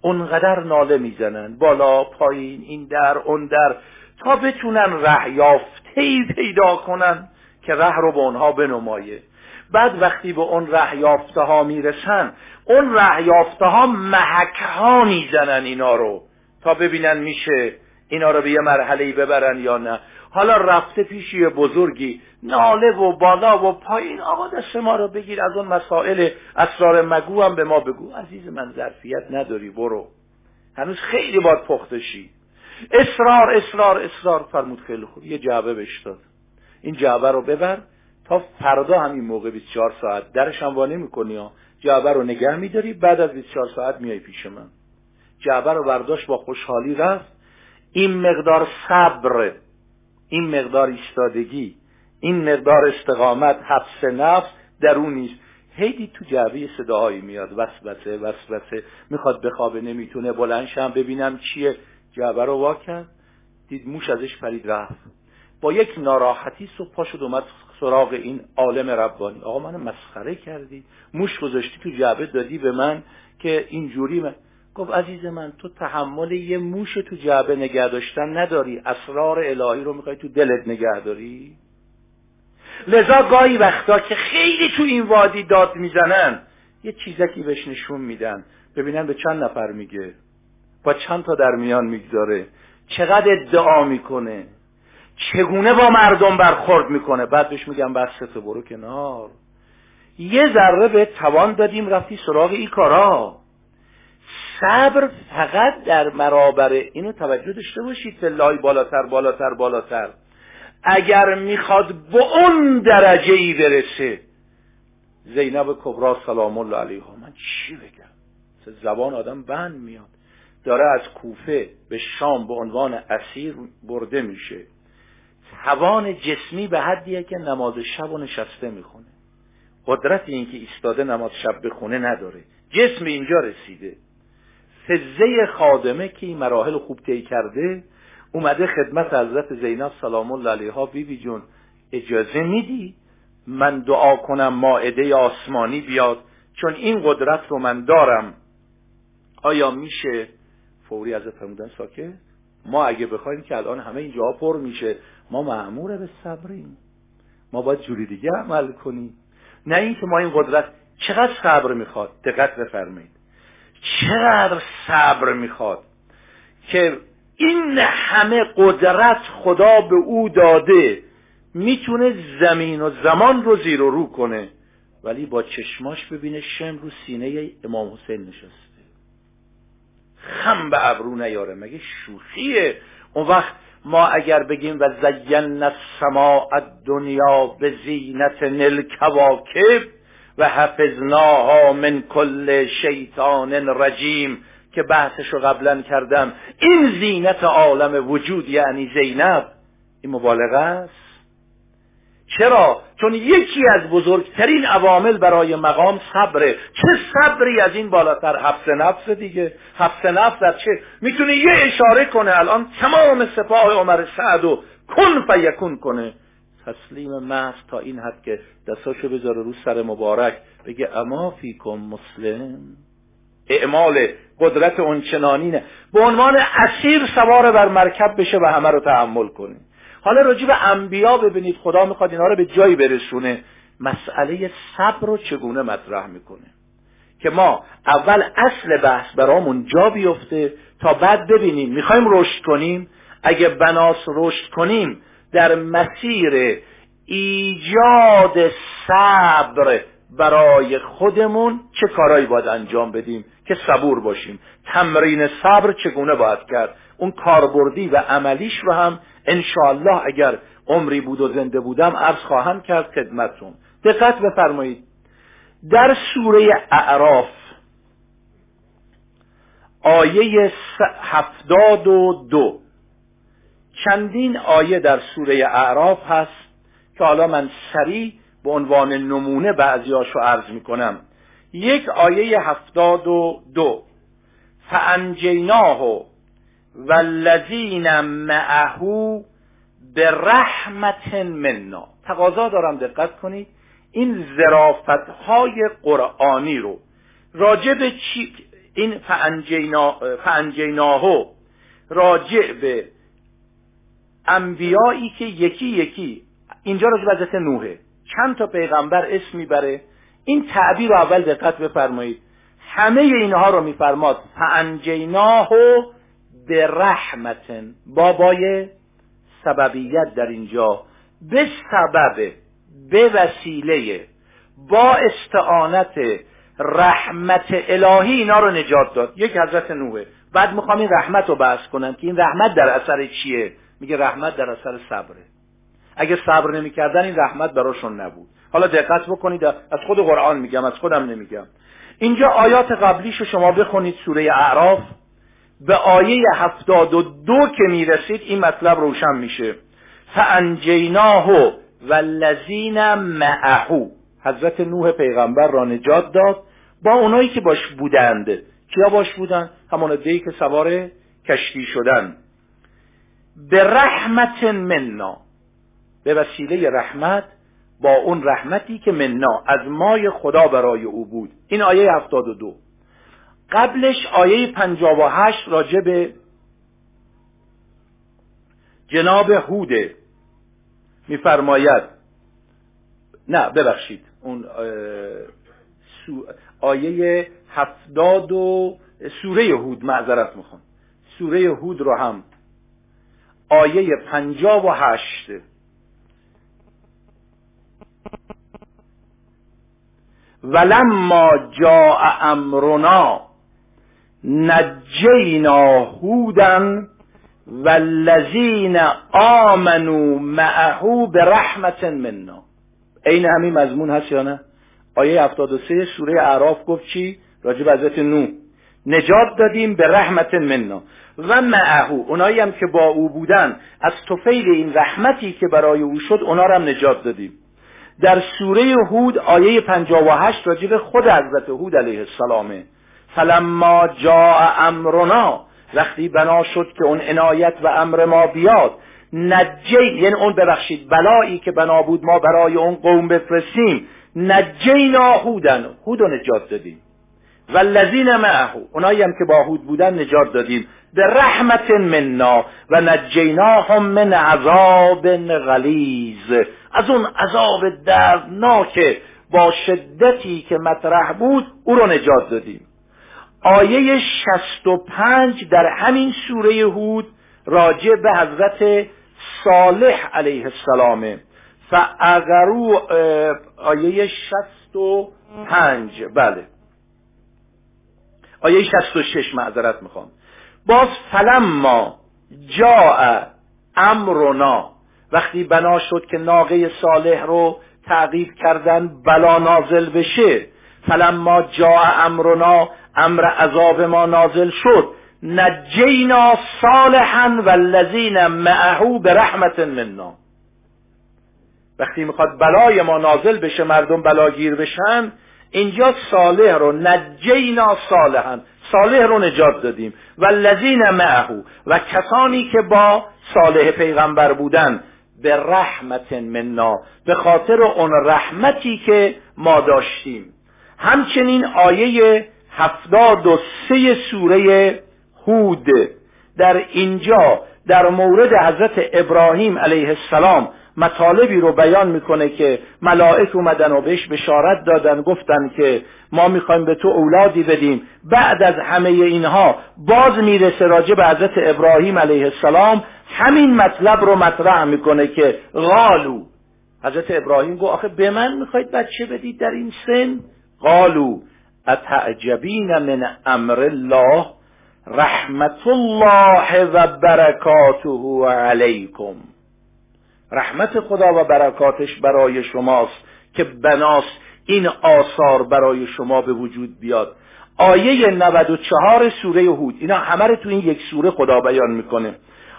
اونقدر ناله می‌زنن. بالا پایین این در اون در. بتونن ره یافته پیدا کنن که ره رو به اونها بنمایه. بعد وقتی به اون ره یافته ها می‌رسن اون ره یافته ها محک ها می‌زنن اینا رو تا ببینن میشه اینا رو به یه مرحله ببرن یا نه. حالا رفته پیش یه بزرگی ناله و بالا و پایین آقا دست ما رو بگیر از اون مسائل اسرار مگو هم به ما بگو. عزیز من ظرفیت نداری برو. هنوز خیلی باید پختشی اصرار اصرار اصرار فرمود خیلی خوب. یه جعبه بهش داد. این جعبه رو ببر تا فردا همین موقع 24 ساعت. درش هم وانه می‌کنی ها. جعبه رو نگه میداری بعد از 24 ساعت میای پیش من. جعبه رو برداشت با خوشحالی رفت. این مقدار صبر این مقدار ایستادگی این مقدار استقامت حبس نفس در اون نیست هیدی تو جعبه صداهایی میاد. وسوسه وسوسه. می‌خواد بخوابه نمی‌تونه. بلندشم ببینم چیه. جعبه رو وا کرد دید موش ازش پرید رفت. با یک ناراحتی صبح پا شد اومد سراغ این عالم ربانی. آقا من مسخره کردی؟ موش گذاشتی تو جعبه دادی به من که اینجوری من گفت عزیز من تو تحمل یه موش تو جعبه نگه داشتن نداری. اسرار الهی رو می‌خوای تو دلت نگه داری؟ لذا گاهی وقتا که خیلی تو این وادی داد می‌زنن یه چیزکی بهش نشون میدن. ببینن به چند نفر میگه. با چند تا در میان می‌گذاره. چقدر ادعا می‌کنه. چگونه با مردم برخورد می‌کنه. بعد بهش میگم بس تو برو کنار. یه ذره به توان دادیم رفتی سراغ این کارا. صبر فقط در مرابر اینو توجه داشته باشید فلای بالاتر بالاتر بالاتر. اگر می‌خواد به اون درجه ای برسه. زینب کبرا سلام الله علیها. من چی بگم؟ زبان آدم بند میاد. داره از کوفه به شام به عنوان اسیر برده میشه. توان جسمی به حدیه که نماز شب و نشسته می‌خونه. قدرت اینکه ایستاده نماز شب بخونه نداره. جسم اینجا رسیده. فزه خادمه که این مراحل خوب طی کرده اومده خدمت حضرت زینب سلام الله علیها. بی بی جون اجازه میدی من دعا کنم ماعده آسمانی بیاد؟ چون این قدرت رو من دارم. آیا میشه فوری از فرمودن ساکت؟ ما اگه بخوایم که الان همه اینجا پر میشه ما معمور به صبریم. ما باید جوری دیگه عمل کنیم. نه اینکه ما این قدرت چقدر صبر می‌خواد. دقت بفرمایید. چقدر صبر می‌خواد که این همه قدرت خدا به او داده می‌تونه زمین و زمان رو زیر و رو کنه. ولی با چشماش ببینه شم رو سینه امام حسین نشسته. خم به ابرو نیاره. مگه شوخیه؟ اون وقت ما اگر بگیم و زین السماء الدنیا به زینت نل کواکب و حفظناها من کل شیطان رجیم که بحثش رو قبلا کردم. این زینت عالم وجود یعنی زینب. این مبالغه است؟ چرا؟ چون یکی از بزرگترین عوامل برای مقام صبره. چه صبری از این بالاتر؟ حفظ نفس دیگه. حفظ نفس در چه؟ می‌تونه یه اشاره کنه الان تمام سپاه عمر سعد و کن فیکون کنه. تسلیم محض تا این حد که دستاشو بذاره رو سر مبارک. بگه اما فیکم مسلم. اعمال قدرت اونچنانینه. به عنوان اسیر سوار بر مرکب بشه و همه رو تحمل کنه. حالا راجع به انبیا ببینید خدا می‌خواد اینا رو به جایی برسونه. مسئله صبر رو چگونه مطرح می‌کنه؟ که ما اول اصل بحث برامون جا بیفته تا بعد ببینیم. می‌خوایم رشد کنیم؟ اگه بناس رشد کنیم در مسیر ایجاد صبر برای خودمون چه کارایی باید انجام بدیم؟ که صبور باشیم. تمرین صبر چگونه باید کرد؟ اون کاربردی و عملیش رو هم انشاءالله اگر عمری بود و زنده بودم عرض خواهم کرد خدمتتون. دقت بفرمایید. در سوره اعراف آیه هفتاد و دو. چندین آیه در سوره اعراف هست که حالا من سریع به عنوان نمونه بعضیاشو عرض می‌کنم. یک آیه هفتاد و دو. فانجیناه والذین معهو به رحمت منا. تقاضا دارم دقت کنید. این زرافت های قرآنی رو راجع به چی؟ این فانجیناهو راجع به انبیایی که یکی یکی اینجا راجع به نوحه. چند تا پیغمبر اسم می‌بره؟ این تعبیر رو اول دقت بفرمایید. همه اینها رو میفرماد. فانجیناه به رحمتن بابای سببیت در اینجا. به سبب به وسیله با استعانت رحمت الهی اینا رو نجات داد. یک حضرت نوحه بعد می‌خوام این رحمت رو بحث کنم که این رحمت در اثر چیه؟ میگه رحمت در اثر صبره. اگه صبر نمی‌کردن این رحمت براشون نبود. حالا دقت بکنید از خود قرآن میگم از خودم نمیگم. اینجا آیات قبلیش رو شما بخونید سوره اعراف. به آیه هفتاد و دو که می‌رسید این مطلب روشن میشه. فانجیناه والذین معهو حضرت نوح پیغمبر را نجات داد. با اونایی که باش بودند. کیا باش بودند؟ همون دیگه که سوار کشتی شدن. به رحمت منا. به وسیله رحمت با اون رحمتی که منا از مای خدا برای او بود. این آیه هفتاد و دو. قبلش آیه پنجاب و هشت راجع به جناب هوده میفرماید. نه ببخشید. اون آیه هفتاد و سوره هود معذرت می‌خوام. سوره هود رو هم آیه پنجاب و هشت ولما جاء امرنا نجینا هودا والذین آمنوا معه برحمت منا. عین همین مضمون هست یا نه؟ آیه 73 سوره اعراف گفت چی؟ راجب حضرت نو نجات دادیم به رحمت منا. و معه اونایی هم که با او بودن از توفیل این رحمتی که برای او شد اونا هم نجات دادیم. در سوره هود آیه 58 راجب خود حضرت هود علیه السلامه فلما جاء امرنا وقتی بنا شد که اون عنایت و امر ما بیاد نجی یعنی اون ببخشید بلایی که بنا بود ما برای اون قوم بفرستیم نجینا هودن. هود نجات دادیم. و لذین معه اونایی هم که با هود بودن نجات دادیم. به رحمت منا و نجیناهم من عذاب غلیظ. از اون عذاب دردناک با شدتی که مطرح بود او رو نجات دادیم. آیه 65 در همین سوره هود راجع به حضرت صالح علیه السلام. فاغرو آیه 65 بله. آیه 66 معذرت می‌خوام. باز فلما جاء امرنا. وقتی بنا شد که ناقه صالح رو تعقیب کردن بلا نازل بشه فلما جاء امرنا امر عذاب ما نازل شد. نجینا صالحا والذین معه برحمت منا. وقتی می‌خواد بلای ما نازل بشه مردم بلاگیر بشن اینجا صالح رو نجینا صالحا صالح رو نجات دادیم. و لذین معه و کسانی که با صالح پیغمبر بودن به رحمت منا به خاطر اون رحمتی که ما داشتیم. همچنین آیه هفتاد و سه سوره هود. در اینجا در مورد حضرت ابراهیم علیه السلام مطالبی رو بیان می‌کنه که ملائک اومدن و بهش بشارت دادن گفتن که ما می‌خوایم به تو اولادی بدیم. بعد از همه اینها باز می‌رسه راجع به حضرت ابراهیم علیه السلام. همین مطلب رو مطرح می‌کنه که غالو حضرت ابراهیم گفت آخه به من می‌خواید بچه بدید در این سن؟ قالو اتعجبین من امر الله رحمت الله و برکاته علیکم. رحمت خدا و برکاتش برای شماست که بناس این آثار برای شما به وجود بیاد. آیه 94 سوره هود. اینا همه رو تو این یک سوره خدا بیان می‌کنه.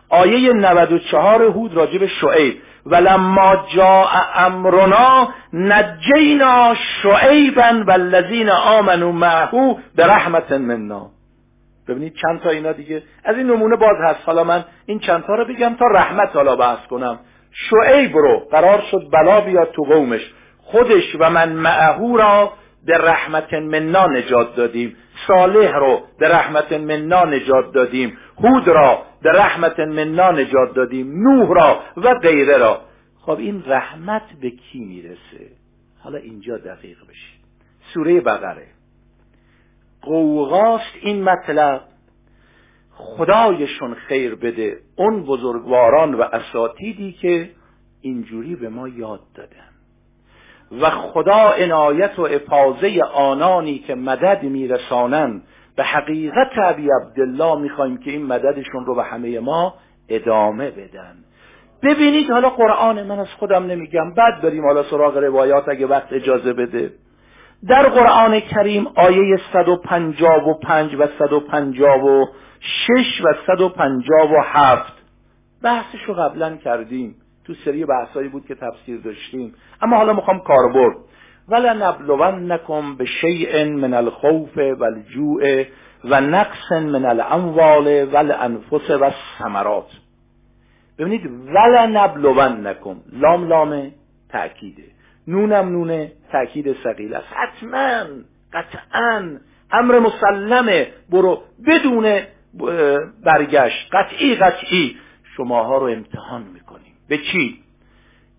آیه 94 هود راجب شعیب. ولما جاء امرنا نجینا شعیبا والذین آمنوا معه برحمت منا. ببینید چند تا اینا دیگه. از این نمونه باز هست. حالا من این چند تا رو بگم تا رحمت حالا بحث کنم. شعیب رو قرار شد بلا بیاد تو قومش. خودش و من معهو را به رحمت منا نجات دادیم. صالح رو به رحمت منا نجات دادیم. هود را به رحمت منا نجات دادیم. نوح را و غیره را. خب این رحمت به کی می‌رسه؟ حالا اینجا دقیق بشید سوره بقره. قوغاست این مطلب. خدایشون خیر بده. اون بزرگواران و اساتیدی که اینجوری به ما یاد دادن. و خدا عنایت و افاظه آنانی که مدد میرسانن. به حقیقت عبی عبدالله می‌خوایم که این مددشون رو به همه ما ادامه بدن. ببینید حالا قرآن من از خودم نمیگم. بعد بریم حالا سراغ روایات اگه وقت اجازه بده. در قرآن کریم آیه 155 و 156 و 157 بحثش رو قبلا کردیم. تو سری بحثایی بود که تفسیر داشتیم. اما حالا می‌خوام کاربرد ولنبلونکم به شیء من الخوف والجوع و نقص من الاموال والانفس و الثمرات ببینید ولنبلونکم لام لام تأکیده نونم نونه تأکید سقیل است. حتما قطعا امر مسلمه. برو بدون برگشت. قطعی قطعی. شماها رو امتحان می‌کنیم. به چی؟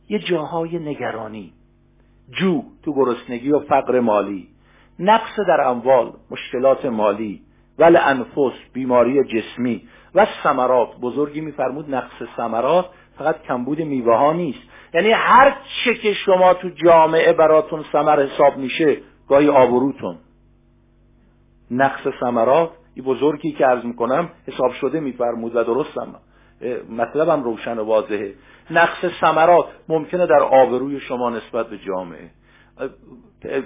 یه جاهای نگرانی. جو تو گرسنگی و فقر مالی. نقص در اموال مشکلات مالی. ول انفس بیماری جسمی. و ثمرات. بزرگی میفرمود نقص ثمرات فقط کمبود میوه ها نیست. یعنی هر چه که شما تو جامعه براتون ثمر حساب میشه گاهی آبروتون. نقص ثمرات این بزرگی که عرض می‌کنم حساب شده میفرمود و درستم. مطلبم روشن و واضحه. نقص ثمرات ممکنه در آبروی شما نسبت به جامعه.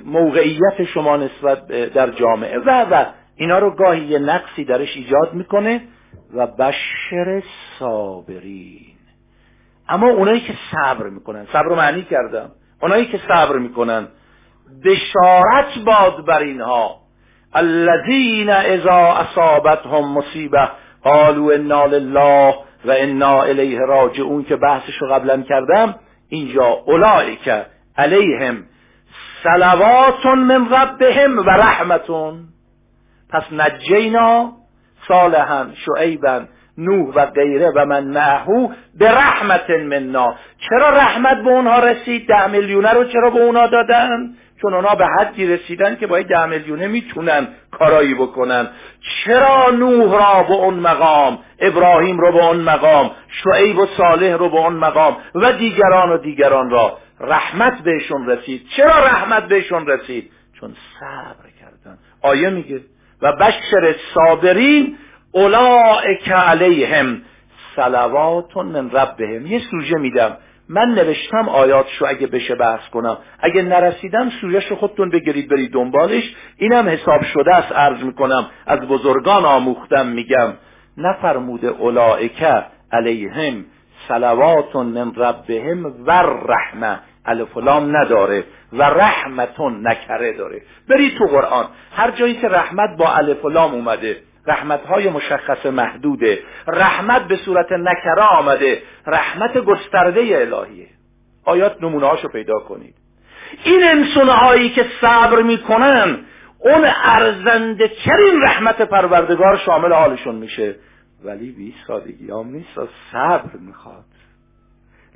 موقعیت شما نسبت در جامعه. و و اینا رو گاهی یه نقصی درش ایجاد می‌کنه و بشر صابرین. اما اونایی که صبر می‌کنن صبر معنی کردم. اونایی که صبر می‌کنن بشارت باد بر اینها. الذین اذا اصابتهم مصیبه قالوا انا لله و انا الیه راجعون که بحثش رو قبلا کردم اینجا اولئک علیهم صلوات من ربهم و رحمتون پس نجینا صالحا شعیبا نوح و غیره و من معهو به رحمت منا. چرا رحمت به اونها رسید؟ ده میلیونه رو چرا به اونها دادن؟ چون اونا به حدی رسیدن که باید ده میلیونه می‌تونن کارایی بکنن. چرا نوح را به اون مقام ابراهیم رو به اون مقام شعیب و صالح رو به اون مقام و دیگران و دیگران را رحمت بهشون رسید؟ چرا رحمت بهشون رسید؟ چون صبر کردن. آیه میگه و بشر صابرین اولئک علیهم صلوات من ربهم. یه سوژه میدم. من نوشتم آیاتشو اگه بشه بحث کنم. اگه نرسیدم سویش خودتون بگیرید برید دنبالش. اینم حساب شده است عرض می‌کنم. از بزرگان آموختم میگم. نفرموده اولائکه علیهم صلوات من ربهم و رحمه. الفلام نداره و رحمتون نکره داره. برید تو قرآن. هر جایی که رحمت با الفلام اومده رحمت های مشخص محدوده. رحمت به صورت نکره آمده. رحمت گسترده الهیه. آیات نمونه هاشو پیدا کنید. این انسان هایی که صبر می‌کنن اون ارزنده ترین رحمت پروردگار شامل حالشون میشه؟ ولی بی سادگی هم نیست. صبر می‌خواد.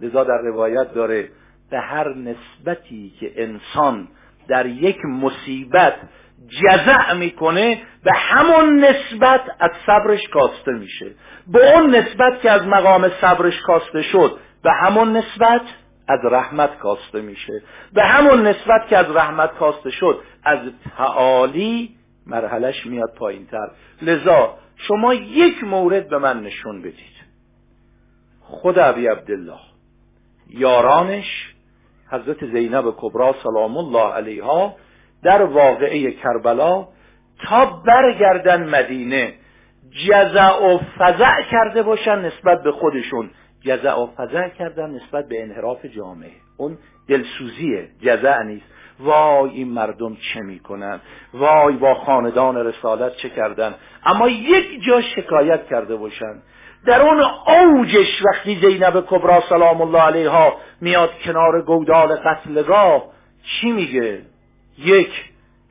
لذا در روایت داره به هر نسبتی که انسان در یک مصیبت جزع می‌کنه به همون نسبت از صبرش کاسته میشه. به اون نسبت که از مقام صبرش کاسته شد به همون نسبت از رحمت کاسته میشه. به همون نسبت که از رحمت کاسته شد از تعالی مرحلش میاد پایین تر لذا شما یک مورد به من نشون بدید. خود عبی عبدالله یارانش حضرت زینب کبرا سلام الله علیها در واقعه کربلا تا برگردن مدینه جزع و فضع کرده باشن نسبت به خودشون. جزع و فضع کردن نسبت به انحراف جامعه. اون دلسوزیه. جزع نیست. وای این مردم چه می‌کنن؟ وای با خاندان رسالت چه کردن؟ اما یک جا شکایت کرده باشن. در اون اوجش وقتی زینب کبرا سلام الله علیها میاد کنار گودال قتلگاه چی میگه؟ یک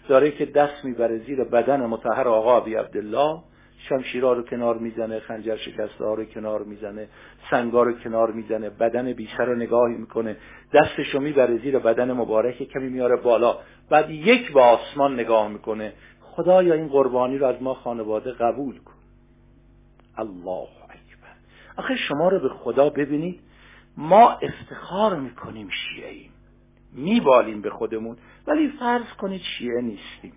داره که دست می‌بره زیر بدن متحر آقا عبی عبدالله. شمشیرها رو کنار می‌زنه خنجر شکسته ها رو کنار می‌زنه سنگا رو کنار می‌زنه بدن بیشتر رو نگاهی می‌کنه. دستشو می‌بره زیر بدن مبارک کمی میاره بالا. بعد یک با آسمان نگاه می‌کنه. خدایا این قربانی رو از ما خانواده قبول کن. الله اکبر. آخه شما رو به خدا ببینید ما افتخار می‌کنیم شیعه میبالیم به خودمون ولی فرض کنید شیعه نیستیم.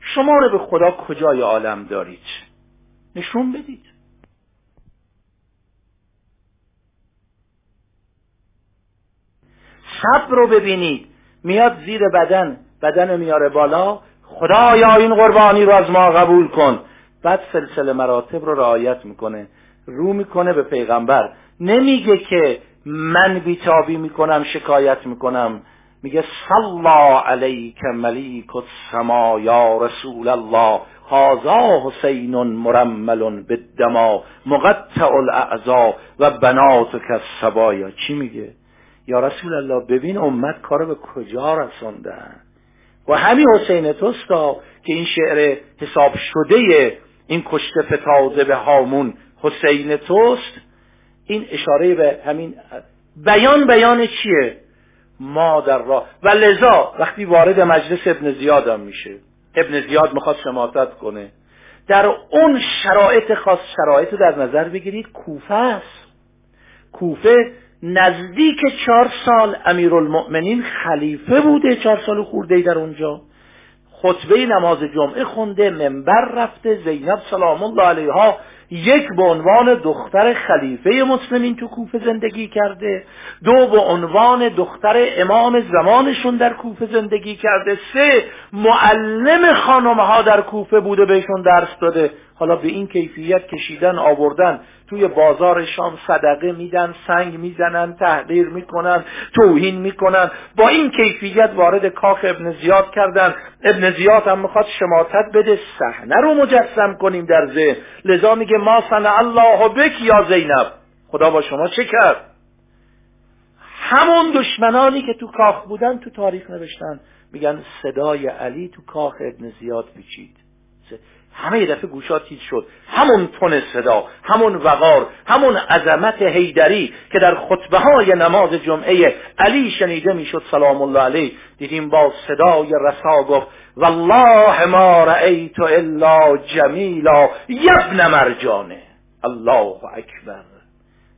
شما رو به خدا کجای عالم دارید؟ نشون بدید. صبر رو ببینید. میاد زیر بدن بدن میاره بالا. خدایا این قربانی رو از ما قبول کن. بعد سلسله مراتب رو رعایت می‌کنه. رو می‌کنه به پیغمبر. نمیگه که من بیتابی می‌کنم شکایت می‌کنم. میگه صلا علیک ملیک السما یا رسول الله هازا حسین مرمل بالدما مقطع الاعضا و بناتک السبایا چی میگه؟ یا رسول الله ببین امت کارو به کجا رسوندن؟ و همین حسین توستا که این شعر حساب شده این کشته فتاده به هامون حسین توست این اشاره به همین بیان بیان چیه؟ ما در راه و لذا وقتی وارد مجلس ابن زیاد هم میشه. ابن زیاد می‌خواد شماتت کنه. در اون شرایط خاص شرایط در نظر بگیرید کوفه است. کوفه نزدیک چهار سال امیرالمؤمنین خلیفه بوده چهار سال خورده در اونجا. خطبه نماز جمعه خونده منبر رفته زینب سلام الله علیها یک به عنوان دختر خلیفه مسلمین تو کوفه زندگی کرده دو به عنوان دختر امام زمانشون در کوفه زندگی کرده سه معلم خانمها در کوفه بوده بهشون درس داده. حالا به این کیفیت کشیدن آوردن توی بازار شام صدقه میدن سنگ می‌زنن تحقیر می‌کنن توهین می‌کنن. با این کیفیت وارد کاخ ابن زیاد کردن. ابن زیاد هم می‌خواد شماتت بده صحنه رو مجسم کنیم در ذهن. لذا میگه ما صنع الله بک یا زینب. خدا با شما چه کرد؟ همون دشمنانی که تو کاخ بودن تو تاریخ نوشتن. میگن صدای علی تو کاخ ابن زیاد پیچید. همه دفعه گوشا تیز شد. همون تون صدا همون وقار همون عظمت هیدری که در خطبه های نماز جمعه علی شنیده می‌شد. سلام الله علیه. دیدیم با صدای رسا گفت والله ما رأیت الا جمیلا یبن مرجانه. الله اکبر.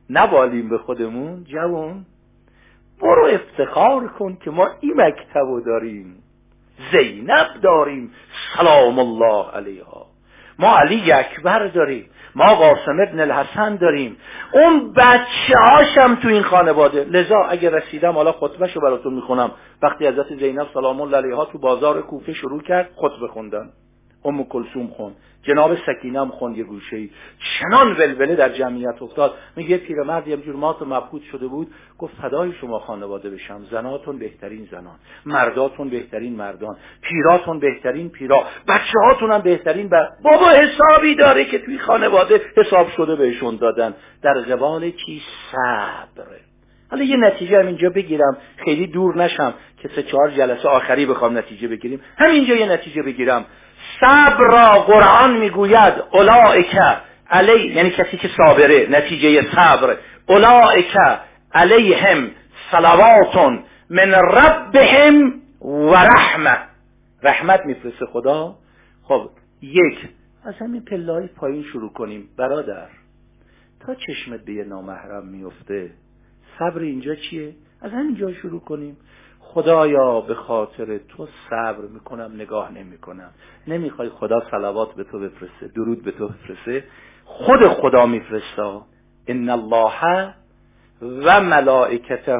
نبالیم به خودمون جوان. برو افتخار کن که ما این مکتبو داریم. زینب داریم. سلام الله علیها. ما علی اکبر داریم ما قاسم ابن الحسن داریم. اون بچه هاشم تو این خانواده. لذا اگه رسیدم حالا خطبه براتون می‌خونم. وقتی حضرت زینب سلام الله علیها تو بازار کوفه شروع کرد خطبه خوندن. ام کلثوم خون جناب سکینه هم خوند یه گوشه ای چنان ولوله در جمعیت افتاد. میگه پیرمرد یه جور مات و مبهوت شده بود. گفت فدای شما خانواده بشم. زناتون بهترین زنان. مرداتون بهترین مردان. پیراتون بهترین پیرا. بچه هاتون هم بهترین بر... بابا حسابی داره که توی خانواده حساب شده بهشون دادن. در قبال کی صبره حالا یه نتیجه هم اینجا بگیرم. خیلی دور نشم. که سه چهار جلسه آخری بخوام نتیجه بگیریم. همینجا یه نتیجه بگیرم. صبر را قرآن می‌گوید اولائک علی یعنی کسی که صابره نتیجه صبر. اولائک علیهم صلوات من ربهم و رحمه. رحمت میفرسته خدا. خب یک از همین پلای پایین شروع کنیم. برادر تا چشمت به یه نامحرم میفته صبر اینجا چیه؟ از همینجا شروع کنیم. خدایا به خاطر تو صبر می‌کنم نگاه نمی‌کنم. نمی‌خوای خدا صلوات به تو بفرسته درود به تو بفرسته. خود خدا میفرستا. ان الله و ملائکته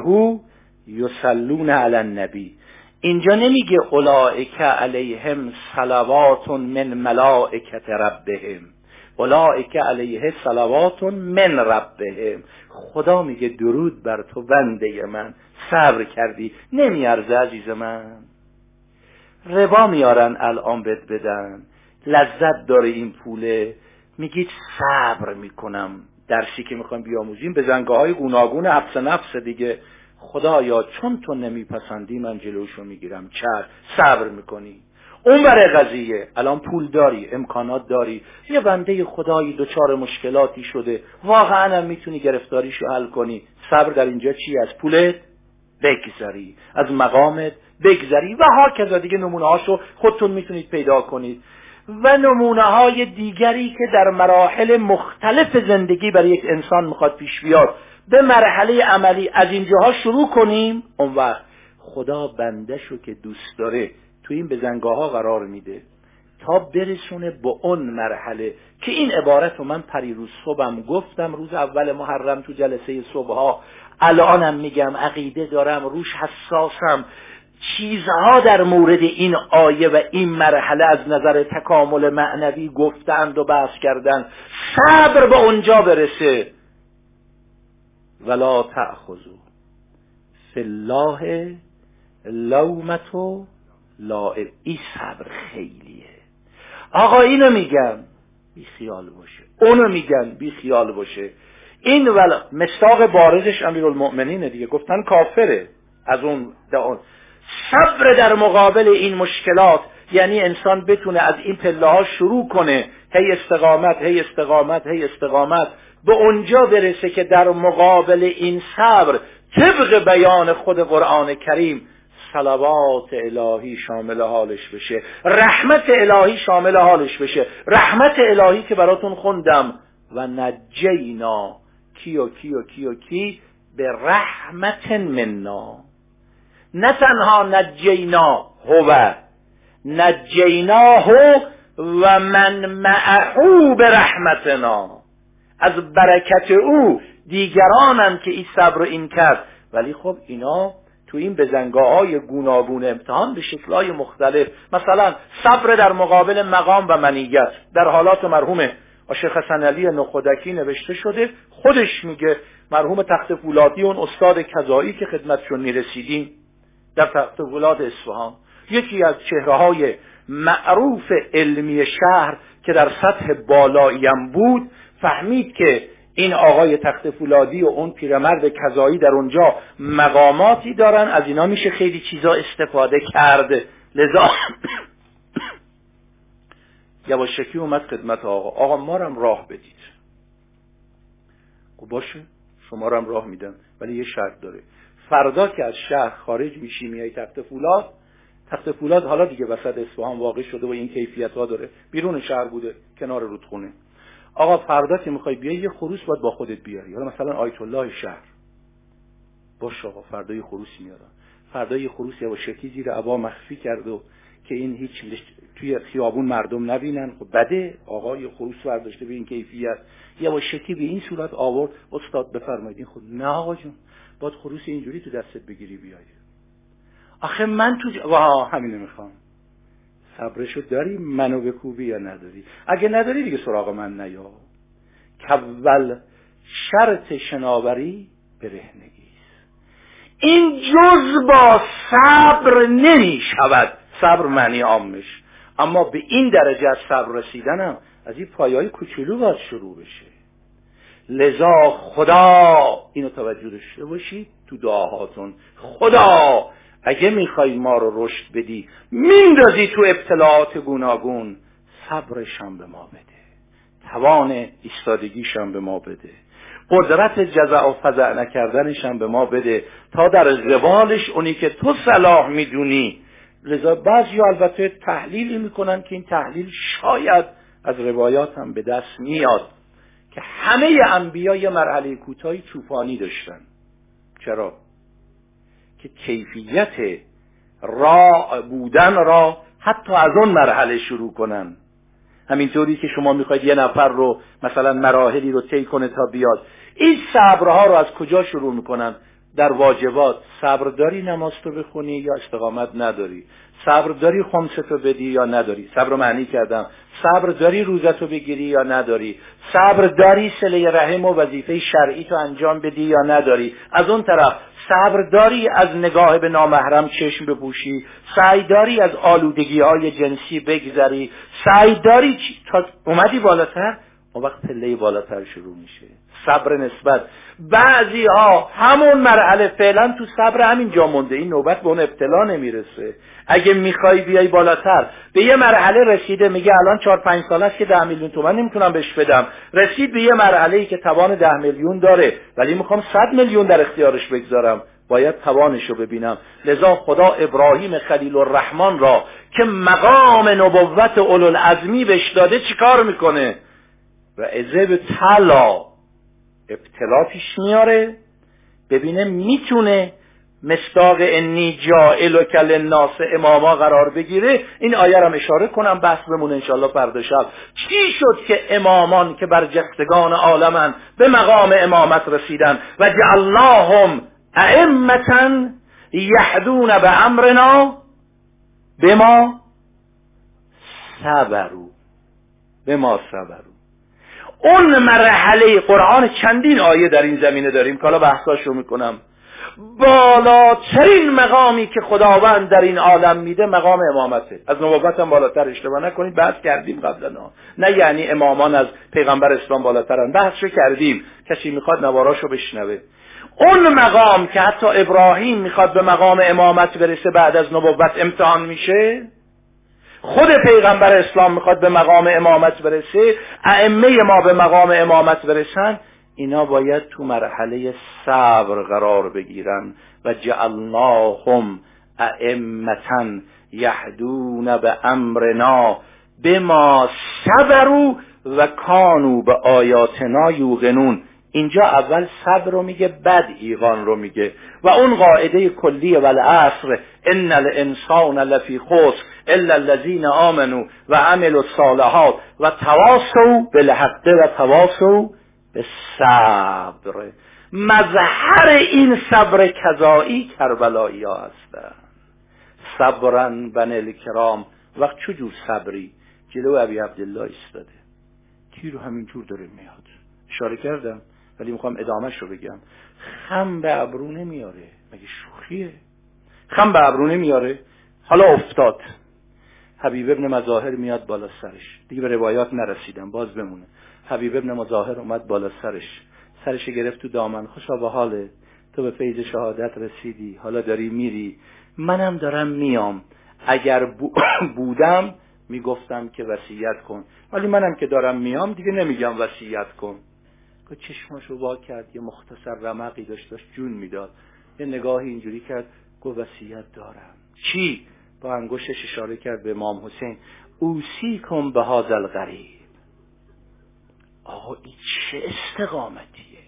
یصلون علی النبی. اینجا نمیگه اولائک علیهم صلوات من ملائکت ربهم. اولائک علیه صلوات من ربهم. خدا میگه درود بر تو بنده من. صبر کردی. نمیارزه عزیز من. ربا میارن الان بد بدن. لذت داره این پوله. میگید صبر می‌کنم. درسی که می‌خوایم بیاموزیم به زنگاه های گوناگون حفظ نفس دیگه. خدایا چون تو نمیپسندی من جلوشو می‌گیرم. چر صبر می‌کنی. اون برای قضیه. الان پول داری امکانات داری. یه بنده خدایی دچار مشکلاتی شده. واقعا هم می‌تونی گرفتاریشو حل کنی. صبر در اینجا چی از پولت؟ بگذری از مقامت بگذری و ها کذا دیگه نمونه هاشو خودتون می‌تونید پیدا کنید. و نمونه های دیگری که در مراحل مختلف زندگی برای یک انسان می‌خواد پیش بیاد. به مرحله عملی از اینجاها شروع کنیم. اون وقت خدا بندشو که دوست داره تو این بزنگاه ها قرار میده. تا برسونه به اون مرحله که این عبارت رو من پریروز صبحم گفتم. روز اول محرم تو جلسه صبح ها الانم میگم عقیده دارم روش حساسم. چیزها در مورد این آیه و این مرحله از نظر تکامل معنوی گفتند و بحث کردن صبر به اونجا برسه. ولا تأخذو فی الله لومتو لائب این صبر خیلیه. آقا اینو میگم بی خیال باشه. اونو میگن بی خیال باشه. این ول مستاق بارزش المؤمنینه دیگه. گفتن کافره. از اون اون. صبر در مقابل این مشکلات یعنی انسان بتونه از این پله ها شروع کنه. هی استقامت هی استقامت هی استقامت. به اونجا برسه که در مقابل این صبر طبق بیان خود قرآن کریم صلوات الهی شامل حالش بشه. رحمت الهی شامل حالش بشه. رحمت الهی که براتون خوندم. و نجینا کی و کی و کی و کی به رحمت منا. نه تنها نجینا هو نجیناه و من معهو به رحمتنا. از برکت او دیگرانم که این صبر این کرد ولی خب اینا تو این بزنگاه های گوناگون امتحان به شکلهای مختلف. مثلا صبر در مقابل مقام و منیت در حالات مرحوم آشق حسن علی نخودکی نوشته شده خودش میگه مرحوم تخت فولادی اون استاد کذایی که خدمتشون می‌رسیدیم در تخت فولاد اصفهان. یکی از چهره های معروف علمی شهر که در سطح بالاییم بود فهمید که این آقای تخت فولادی و اون پیرمرد کذایی در اونجا مقاماتی دارن از اینا میشه خیلی چیزا استفاده کرد لذا یواشکی اومد خدمت آقا. آقا ما رم راه بدید. خب باشه شما رم راه میدم ولی یه شرط داره. فردا که از شهر خارج میشی میای تخت فولاد تخت فولاد حالا دیگه وسط اصفهان واقع شده و این کیفیت ها داره. بیرون شهر بوده کنار رودخونه. آقا فردا که می‌خوای بیای یه خروس باید با خودت بیاری. حالا مثلا آیت الله شهر. باش آقا فردا یه خروس میارم. فردا یه خروس شکی زیر عبا مخفی کرد و که این هیچ توی خیابون مردم نبینن. خب بده. آقا یه خروس برداشته به این کیفیت. شکی به این صورت آورد. استاد بفرمایید. این خود نه آقا جون. باید خروس اینجوری تو دستت بگیری بیای. آخه من تو ج... همینو می‌خوام. صبرشو داری منو بکوبی یا نداری؟ اگه نداری دیگه سراغ من نیا. کول شرط شناوری برهنگی این جز با صبر نمی شود صبر معنی عامش. اما به این درجه از صبر رسیدنم از این پایای کوچولو باید شروع بشه. لذا خدا اینو توجه داشته باشید تو دعاهاتون. خدا اگه می‌خوای ما رو رشد بدی میندازی تو ابتلاعات گوناگون. صبرشم به ما بده. توان ایستادگیشم به ما بده. قدرت جزع و فضع نکردنشم به ما بده. تا در قبالش اونی که تو صلاح می‌دونی لذا بعضی البته تحلیلی می‌کنن که این تحلیل شاید از روایات هم به دست میاد که همه انبیا یه مرحله کوتاهی طوفانی داشتن. چرا؟ که کیفیت را بودن را حتی از اون مرحله شروع کنن. همینطوری که شما می‌خواید یه نفر رو مثلا مراحلی رو طی کنه تا بیاد. این صبرها رو از کجا شروع می‌کنن؟ در واجبات صبر داری نماز تو بخونی یا استقامت نداری؟ صبر داری خمستو بدی یا نداری؟ صبر معنی کردم. صبر داری روزتو بگیری یا نداری؟ صبر داری سله رحم و وظیفه شرعی تو انجام بدی یا نداری؟ از اون طرف صبر داری از نگاه به نامحرم چشم بپوشی؟ سعی داری از آلودگی های جنسی بگذری؟ سعی داری تا اومدی بالاتر؟ اون وقت پله بالاتر شروع میشه. صبر نسبت. بعضی ها همون مرحله فعلا تو صبر همین جا مونده. این نوبت به اون ابتلا نمی‌رسه. اگه می‌خوای بیای بالاتر. به یه مرحله رسیده میگه الان چهار پنج سال است که ده میلیون تومن نمی‌تونم بهش بدم. رسید به یه مرحله ای که توان ده میلیون داره. ولی می‌خوام صد میلیون در اختیارش بگذارم. باید توانش رو ببینم. لذا خدا ابراهیم خلیل الرحمن را که مقام نبوت اولوالعزمی بهش داده چیکار می‌کنه؟ و ازه طلا ابتلا پیش میاره. ببینه می‌تونه مستاق انی جائل و کل ناس اماما قرار بگیره. این آیه را اشاره کنم بحث بمونه انشالله فردا شب. چی شد که امامان که بر جستگان عالمن به مقام امامت رسیدن؟ و جعلناهم ائمتا یحدون به امرنا به ما صبرو به ما صبرو اون مرحله قرآن چندین آیه در این زمینه داریم که حالا بحثاشو می‌کنم. بالاترین مقامی که خداوند در این عالم میده مقام امامته. از نبوت هم بالاتر اشتباه نکنید بحث کردیم قبلا. نه یعنی امامان از پیغمبر اسلام بالاترن. بحثشو کردیم. کسی می‌خواد نواراشو بشنوه. اون مقام که حتی ابراهیم می‌خواد به مقام امامت برسه بعد از نبوت امتحان میشه خود پیغمبر اسلام می‌خواد به مقام امامت برسه ائمه ما به مقام امامت برسن اینا باید تو مرحله صبر قرار بگیرن و جعلناهم ائمتا یهدون به امرنا ما صبروا و کانو به آیاتنا یوقنون. اینجا اول صبر رو میگه بعد ایقان رو میگه. و اون قاعده کلی والعصر ان الانسان لفی خسر الا الذين آمنوا و عملوا الصالحات و تواصوا بالحق و تواصوا به مظهر این صبر کذایی کربلایی ها هستن. صبرن بن الکرام. وقت چجور صبری؟ جلو ابی عبدالله ایستاده. تیر همینجور داره میاد؟ اشاره کردم ولی می‌خوام ادامهش رو بگم. خم به ابرو نمیاره. مگه شوخیه؟ خم به ابرو نمیاره. حالا افتاد. حبیب ابن مظاهر میاد بالا سرش. دیگه به روایات نرسیدم باز بمونه. حبیب ابن مظاهر اومد بالا سرش. سرش گرفت تو دامن. خوشا به حاله. تو به فیض شهادت رسیدی. حالا داری میری. منم دارم میام. اگر بودم می‌گفتم که وصیت کن. ولی منم که دارم میام دیگه نمیگم وصیت کن. که چشماشو وا کرد. یه مختصر رمقی داشت داشت جون می‌داد. یه نگاهی اینجوری کرد. گفت وصیت دارم. چی؟ با انگشتش اشاره کرد به امام حسین. اوسی کن به هازل غریب آقا این چه استقامتیه.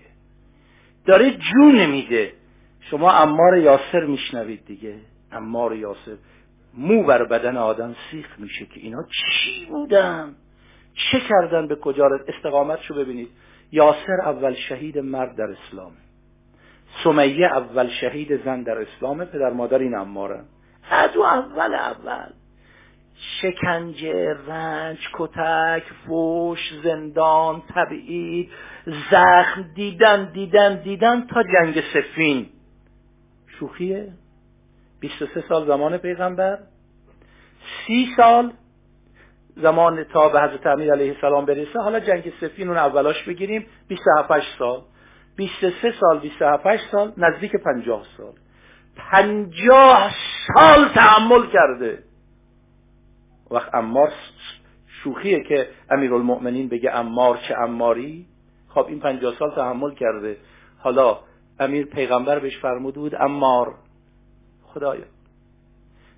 داره جون میده شما امار یاسر میشنوید دیگه. امار یاسر مو بر بدن آدم سیخ میشه که اینا چی بودن؟ چه کردن؟ به کجا استقامتشو ببینید. یاسر اول شهید مرد در اسلام. سمیه اول شهید زن در اسلام. پدر مادر این امارن از اول اول. شکنجه رنج کتک فوش زندان تبعید زخم دیدن دیدن دیدن تا جنگ سفین. شوخیه. 23 سال زمان پیغمبر. سی سال زمان تا به حضرت امیر علیه السلام برسه. حالا جنگ سفین اون اولاش بگیریم. 27 سال. 23 سال 27 سال نزدیک 50 سال. 50 سال تحمل کرده. وقت امار شوخیه که امیرالمؤمنین بگه امار چه اماری خب این پنجاه سال تحمل کرده. حالا امیر پیغمبر بهش فرموده بود امار خدایا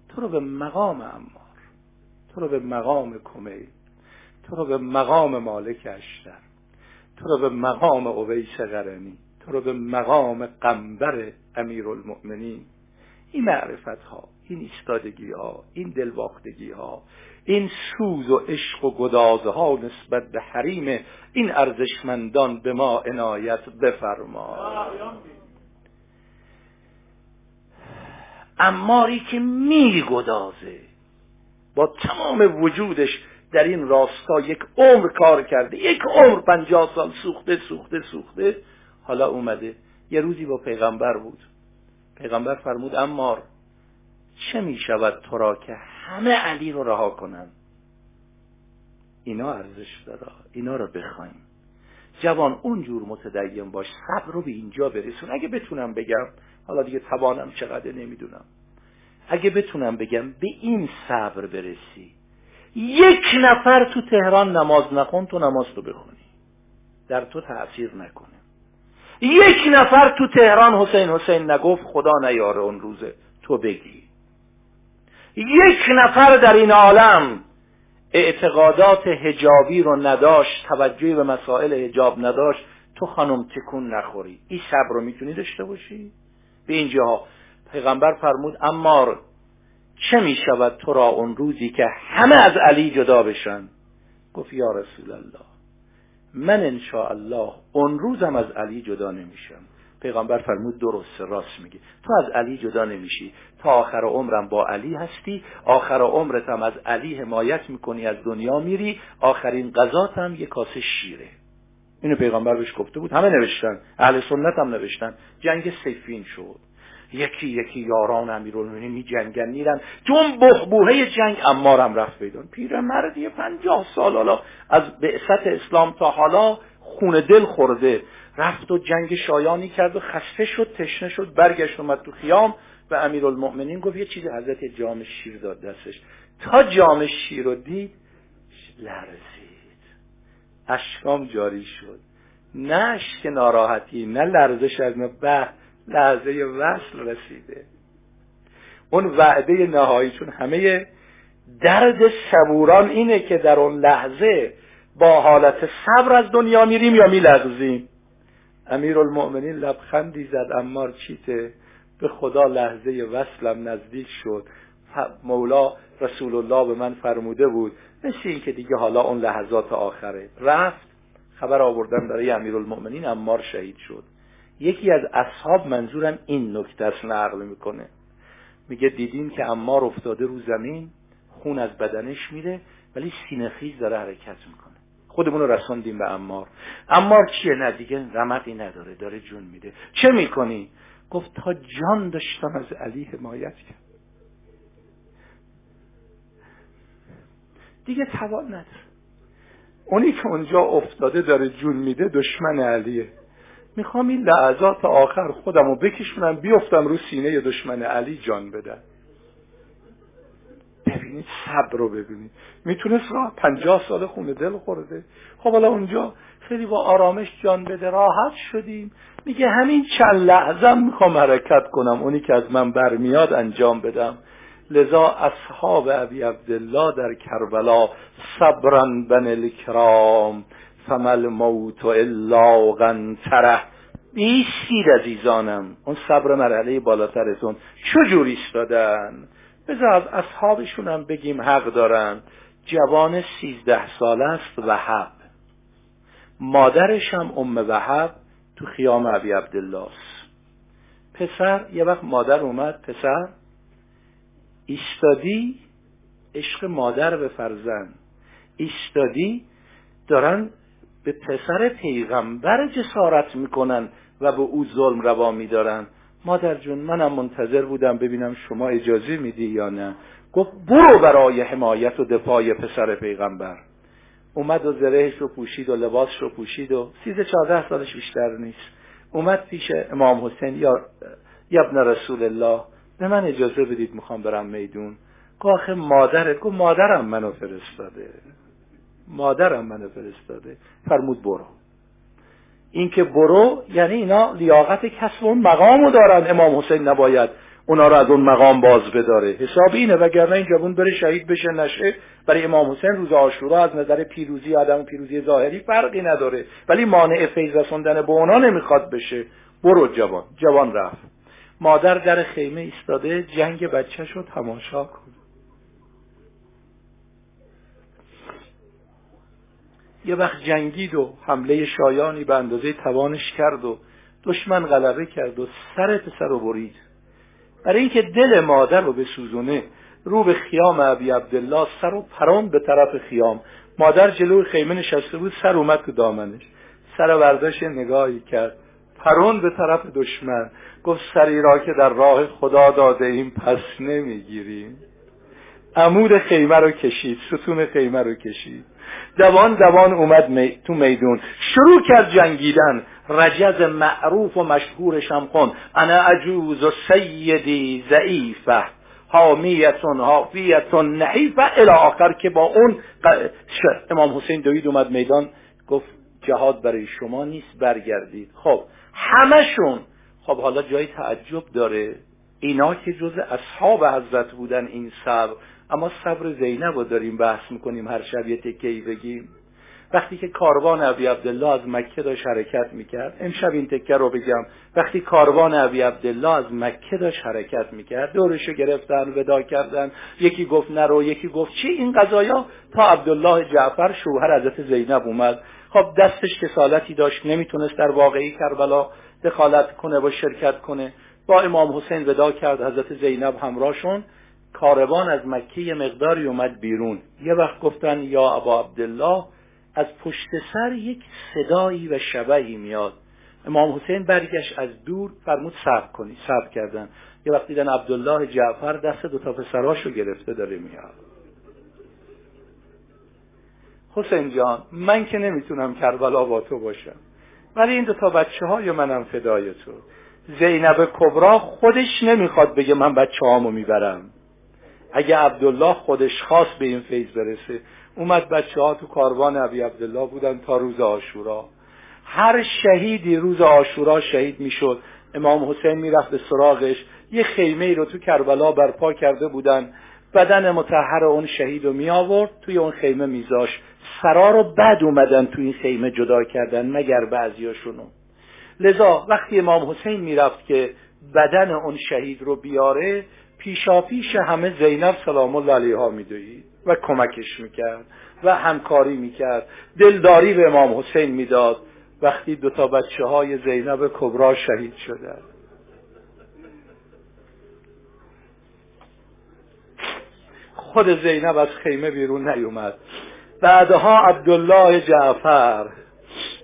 تو رو به مقام امار تو رو به مقام کمیل تو رو به مقام مالک اشتر تو رو به مقام اویس قرنی رو به مقام قنبر امیر المؤمنین این معرفت ها این ایستادگی ها این دلباختگی ها این سوز و عشق و گدازه ها نسبت به حریم این ارزشمندان به ما عنایت بفرما اماری که گدازه با تمام وجودش در این راستا یک عمر کار کرده یک عمر پنجاه سال سوخته سوخته سوخته حالا اومده. یه روزی با پیغمبر بود. پیغمبر فرمود امار چه می شود تو را که همه علی رو رها کنن اینا ارزش داره. اینا رو بخوایم. جوان اونجور متدین باش صبر رو به اینجا برسون. اگه بتونم بگم حالا دیگه توانم چقدر نمی‌دونم. اگه بتونم بگم به این صبر برسی. یک نفر تو تهران نماز نخون تو نماز تو بخونی. در تو تأثیر نکنه. یک نفر تو تهران حسین حسین نگفت خدا نیاره اون روزه. تو بگی. یک نفر در این عالم اعتقادات هجابی رو نداشت توجهی به مسائل هجاب نداشت تو خانم تکون نخوری. این صبر رو می‌تونی داشته باشی؟ به اینجا پیغمبر فرمود امار چه می شود تو را اون روزی که همه از علی جدا بشن؟ گفت یا رسول الله. من ان الله اون روزم از علی جدا نمیشم. پیغمبر فرمود درست راست میگی. تو از علی جدا نمیشی. تا آخر عمرم با علی هستی آخر عمرت هم از علی حمایت می‌کنی از دنیا میری آخرین غذات هم یه کاسه شیره. اینو پیغمبر بهش گفته بود. همه نوشتن. اهل سنت هم نوشتن. جنگ سیفین شد. یکی یکی یاران امیرالمومنین می جنگن میرن. چون بحبوهه جنگ امارم رفت پیدان پیر مردی پنجاه سال حالا از بعثت اسلام تا حالا خون دل خورده. رفت و جنگ شایانی کرد و خسته شد تشنه شد برگشت اومد تو خیام. و امیرالمؤمنین گفت یه چیزی حضرت جام شیر داد دستش. تا جام شیر رو دید لرزید. اشکام جاری شد. نه اشک ناراحتی نه لرزش از به لحظه وصل رسیده. اون وعده نهایی چون همه درد صبوران اینه که در اون لحظه با حالت صبر از دنیا میریم یا میلغزیم. امیر المؤمنین لبخندی زد امار چیته به خدا لحظه وصلم نزدیک شد. مولا رسول الله به من فرموده بود مثل این که دیگه حالا اون لحظات آخره. رفت خبر آوردن برای امیر المؤمنین امار شهید شد. یکی از اصحاب منظورم این نکته است نقل می‌کنه. میگه دیدیم که امار افتاده رو زمین خون از بدنش میره ولی سینخیز داره حرکت می‌کنه. خودمون رو رساندیم به امار امار چیه؟ نه دیگه رمقی نداره داره جون میده. چه می‌کنی؟ گفت تا جان داشتم از علی حمایت کرد. دیگه توان نداره. اونی که اونجا افتاده داره جون میده دشمن علیه. می‌خوام این لحظات آخر خودم رو بکشونم بیفتم رو سینه دشمن علی جان بدن. ببینید صبر رو ببینید. می‌تونست راه پنجاه سال خونه دل خورده. خب حالا اونجا خیلی با آرامش جان بده راحت شدیم. میگه همین چند لحظه می‌خوام حرکت کنم. اونی که از من برمیاد انجام بدم. لذا اصحاب ابی عبدالله در کربلا صبرن بن الکرام. فمل موت و الا غنتره بیستید عزیزانم اون صبر مرحله بالاترتون چجور ایستادن؟ بذار از اصحابشون هم بگیم حق دارن. جوان سیزده سال است وحب مادرش هم ام وحب تو خیام عبی عبدالله است پسر یه وقت مادر اومد پسر ایستادی عشق مادر به فرزند. ایستادی دارن به پسر پیغمبر جسارت می‌کنن و به او ظلم روا میدارن. مادر جون منم منتظر بودم ببینم شما اجازه میدی یا نه. گفت برو برای حمایت و دفاع پسر پیغمبر. اومد و زرهش رو پوشید و لباسش رو پوشید و سیزه چهارده سالش بیشتر نیست. اومد پیش امام حسین یا ابن رسول الله به من اجازه بدید می‌خوام برم میدون. گفت مادرت گفت مادرم منو فرستاده. مادرم منو فرستاده. فرمود برو. این که برو یعنی اینا لیاقت کسب اون مقامو دارن. امام حسین نباید اونا رو از اون مقام باز بداره. حساب اینه وگرنه این جوون بره شهید بشه نشه. برای امام حسین روز آشورا از نظر پیروزی آدم پیروزی ظاهری فرقی نداره. ولی مانع فیض رسوندن به اونا نمی‌خواد بشه. برو جوان. جوان رفت. مادر در خیمه ایستاده جنگ بچه رو تماشا کن. یه وقت جنگید و حمله شایانی به اندازه توانش کرد و دشمن غلبه کرد و سر پسر رو برید. برای اینکه دل مادر رو به سوزونه رو به خیام ابی عبدالله سر و پران به طرف خیام. مادر جلوی خیمه نشسته بود سر اومد تو دامنش. سر ورداش نگاهی کرد. پرون به طرف دشمن. گفت سری را که در راه خدا داده ایم پس نمی‌گیریم. عمود خیمه رو کشید ستون خیمه رو کشید. دوان دوان اومد می... تو میدون. شروع کرد جنگیدن. رجز معروف و مشهور شمخون. انا عجوز و سیدی ضعیفه. حامیتون حافیتون نحیفه. الى آخر که با اون امام حسین دوید اومد میدان. گفت جهاد برای شما نیست برگردید. خب همشون خب حالا جای تعجب داره. اینا که جز اصحاب حضرت بودن این صبر اما صبر زینب رو داریم بحث می‌کنیم هر شب یه تکه بگیم. وقتی که کاروان ابی عبدالله از مکه داشت حرکت می‌کرد امشب این تکه رو بگم. وقتی کاروان ابی عبدالله از مکه داشت حرکت می‌کرد دورشو گرفتن ودا کردن. یکی گفت نرو یکی گفت چی این قضایا؟ تا عبدالله جعفر شوهر حضرت زینب اومد. خب دستش کسالتی داشت نمی‌تونست در واقعی کربلا دخالت کنه و شرکت کنه. با امام حسین ودا کرد حضرت زینب همراهشون. کاروان از مکه یه مقداری اومد بیرون. یه وقت گفتن یا ابا عبدالله از پشت سر یک صدایی و شبهی میاد. امام حسین برگشت از دور فرمود صبر کنی صبر کردن. یه وقت دیدن عبدالله جعفر دست دو تا پسراشو گرفته داره میاد. حسین جان من که نمی‌تونم کربلا با تو باشم. ولی این دو تا بچه های منم فدای تو. زینب کبرا خودش نمی‌خواد بگه من بچه هامو می‌برم. اگه عبدالله خودش خواست به این فیض برسه اومد بچه ها تو کاروان ابی عبدالله بودن تا روز آشورا هر شهیدی روز آشورا شهید می‌شد. امام حسین می‌رفت به سراغش. یه خیمه ای رو تو کربلا برپا کرده بودن. بدن متحر اون شهید رو می آورد توی اون خیمه میذاش سرا رو بد اومدن توی این خیمه جدا کردن مگر بعضیاشونو. لذا وقتی امام حسین می‌رفت که بدن اون شهید رو بیاره پیشاپیش همه زینب سلام الله علیها میدوید و کمکش می‌کرد و همکاری می‌کرد. دلداری به امام حسین می‌داد. وقتی دو تا بچه های زینب کبرا شهید شدن خود زینب از خیمه بیرون نیومد. بعدها عبدالله جعفر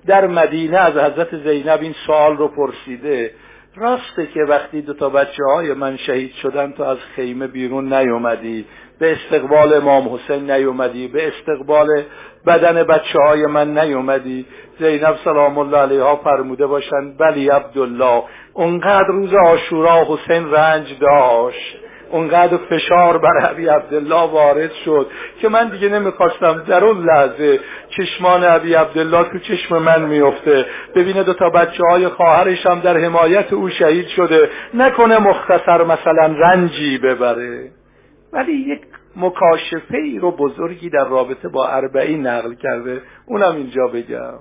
در مدینه از حضرت زینب این سوال رو پرسیده. راسته که وقتی دو تا بچه های من شهید شدن تو از خیمه بیرون نیومدی به استقبال امام حسین نیومدی به استقبال بدن بچه های من نیومدی. زینب سلام الله علیها فرموده باشن بلی عبدالله اونقدر روز آشورا حسین رنج داشت. اونقدر فشار بر عبی عبدالله وارد شد که من دیگه نمی‌خواستم در اون لحظه چشمان عبی عبدالله تو چشم من میفته ببینه دو تا بچه های خواهرش هم در حمایت او شهید شده. نکنه مختصر مثلا رنجی ببره. ولی یک مکاشفه ای رو بزرگی در رابطه با اربعین نقل کرده. اونم اینجا بگم.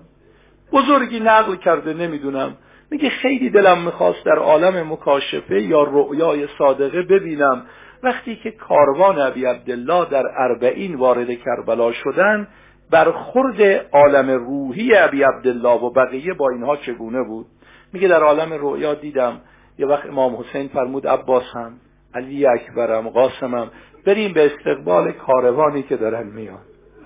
بزرگی نقل کرده نمی‌دونم. میگه خیلی دلم می‌خواست در عالم مکاشفه یا رؤیای صادقه ببینم. وقتی که کاروان ابی عبدالله در اربعین وارد کربلا شدن برخورد عالم روحی ابی عبدالله و بقیه با اینها چگونه بود؟ میگه در عالم رؤیا دیدم یه وقت امام حسین فرمود عباسم علی اکبرم قاسمم بریم به استقبال کاروانی که دارن میان.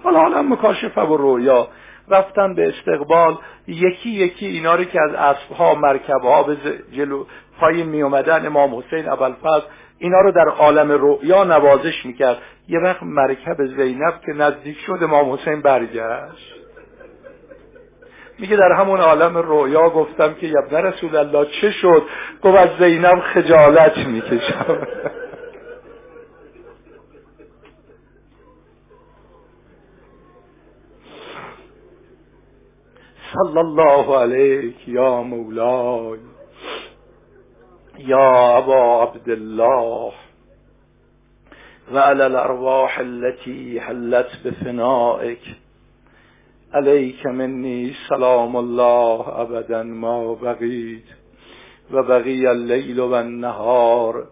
حالا عالم مکاشفه و رویا رفتن به استقبال یکی یکی اینا رو که از اسبها مرکبها به جلو پایین می اومدن امام حسین ابوالفضل اینا رو در عالم رؤیا نوازش می‌کرد. یه وقت مرکب زینب که نزدیک شد امام حسین برگشت. میگه در همون عالم رویا گفتم که یبن رسول الله چه شد؟ گفت از زینب خجالت می‌کشم. صلى الله عليك يا مولاي يا أبا عبد الله. وعلى الأرواح التي حلت بفنائك عليك مني سلام الله أبدا ما بغيت. وبغي الليل والنهار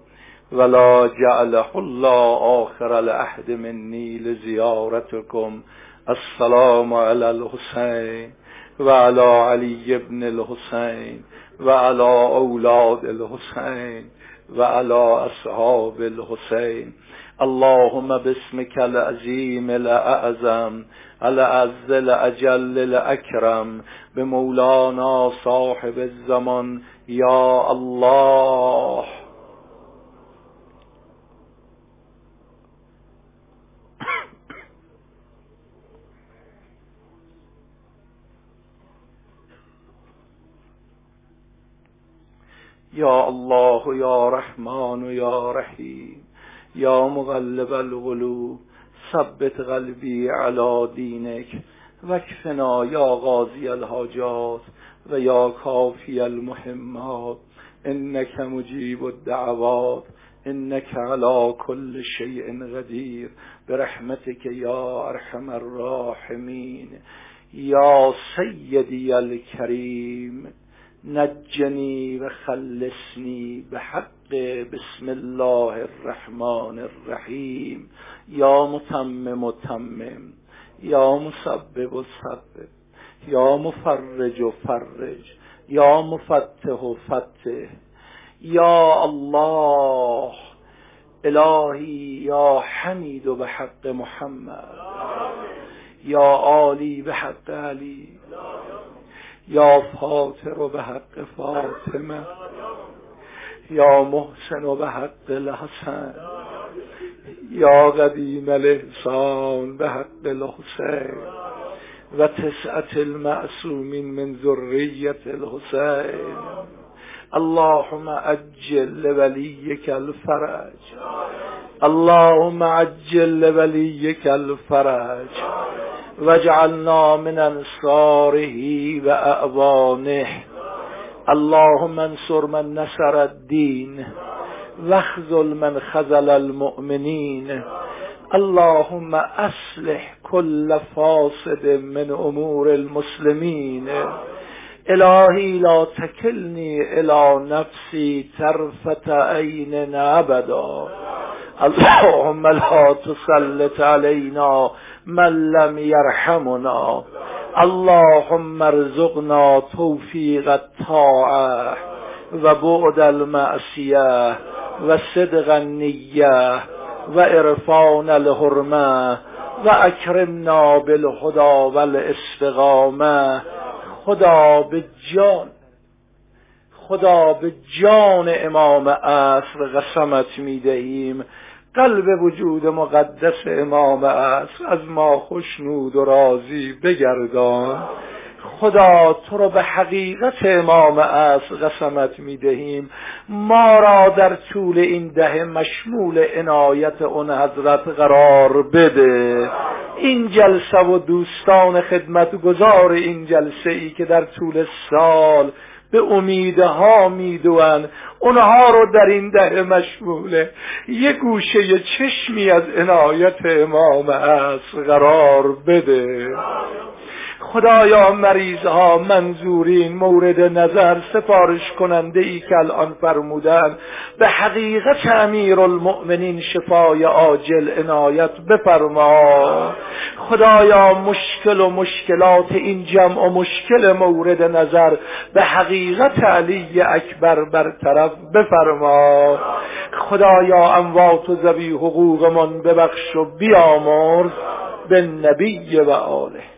ولا جعله الله آخر العهد مني لزيارتكم. السلام على الحسين. وعلى علي بن الحسين وعلى أولاد الحسين وعلى أصحاب الحسين اللهم باسمك العظيم الأعظم الأعز الأجل الأكرم بمولانا صاحب الزمان يا الله. يا الله يا رحمن يا رحيم. يا مغلب القلوب ثبت قلبي على دينك. وكفنا يا غازي الحاجات ويا كافي المهمات إنك مجيب الدعوات. إنك على كل شيء قدير برحمتك يا أرحم الراحمين يا سيدي الكريم نجني وخلصني بحق بسم الله الرحمن الرحيم يا متمم متمم يا مسبب سبب يا مفرج فرج يا مفتح فتح يا الله الهی یا حمید و به حق محمد یا عالی به حق علی یا فاطر و به حق فاطمه یا محسن و به حق الحسن یا قدیم الاحسان به حق الحسین و تسعت المعصومین من ذریت الحسین. اللهم عجل لوليك الفرج. اللهم عجل لوليك الفرج. واجعلنا من انصاره واعوانه اللهم انصر من نصر الدين واخذل من خذل المؤمنين اللهم اصلح كل فاسد من امور المسلمين الهی لا تکلنی الى نفسی طرفت عین ابدا. اللهم لا تسلط علينا من لم يرحمنا اللهم ارزقنا توفیق الطاعه و بعد المعصیه و صدق النیه و عرفان الحرمه و اکرمنا بالهدا والاستقامه. خدا به جان خدا به جان امام عصر قسمت می‌دهیم. قلب وجود مقدس امام عصر از ما خوشنود و راضی بگردان. خدا تو رو به حقیقت امام عصر قسمت می‌دهیم ما را در طول این دهه مشمول عنایت اون حضرت قرار بده. این جلسه و دوستان خدمت گذار این جلسه ای که در طول سال به امیدها می‌دوند. اونها رو در این دهه مشموله. یه گوشه چشمی از عنایت امام عصر قرار بده. خدایا مریض ها منظورین مورد نظر سفارش کننده ای که الان فرمودن. به حقیقت امیر المؤمنین شفای عاجل عنایت بفرما. خدایا مشکل و مشکلات این جمع و مشکل مورد نظر به حقیقت علی اکبر برطرف بفرما. خدایا اموات و زبی حقوقمون ببخش و بیامرز به نبی و آله.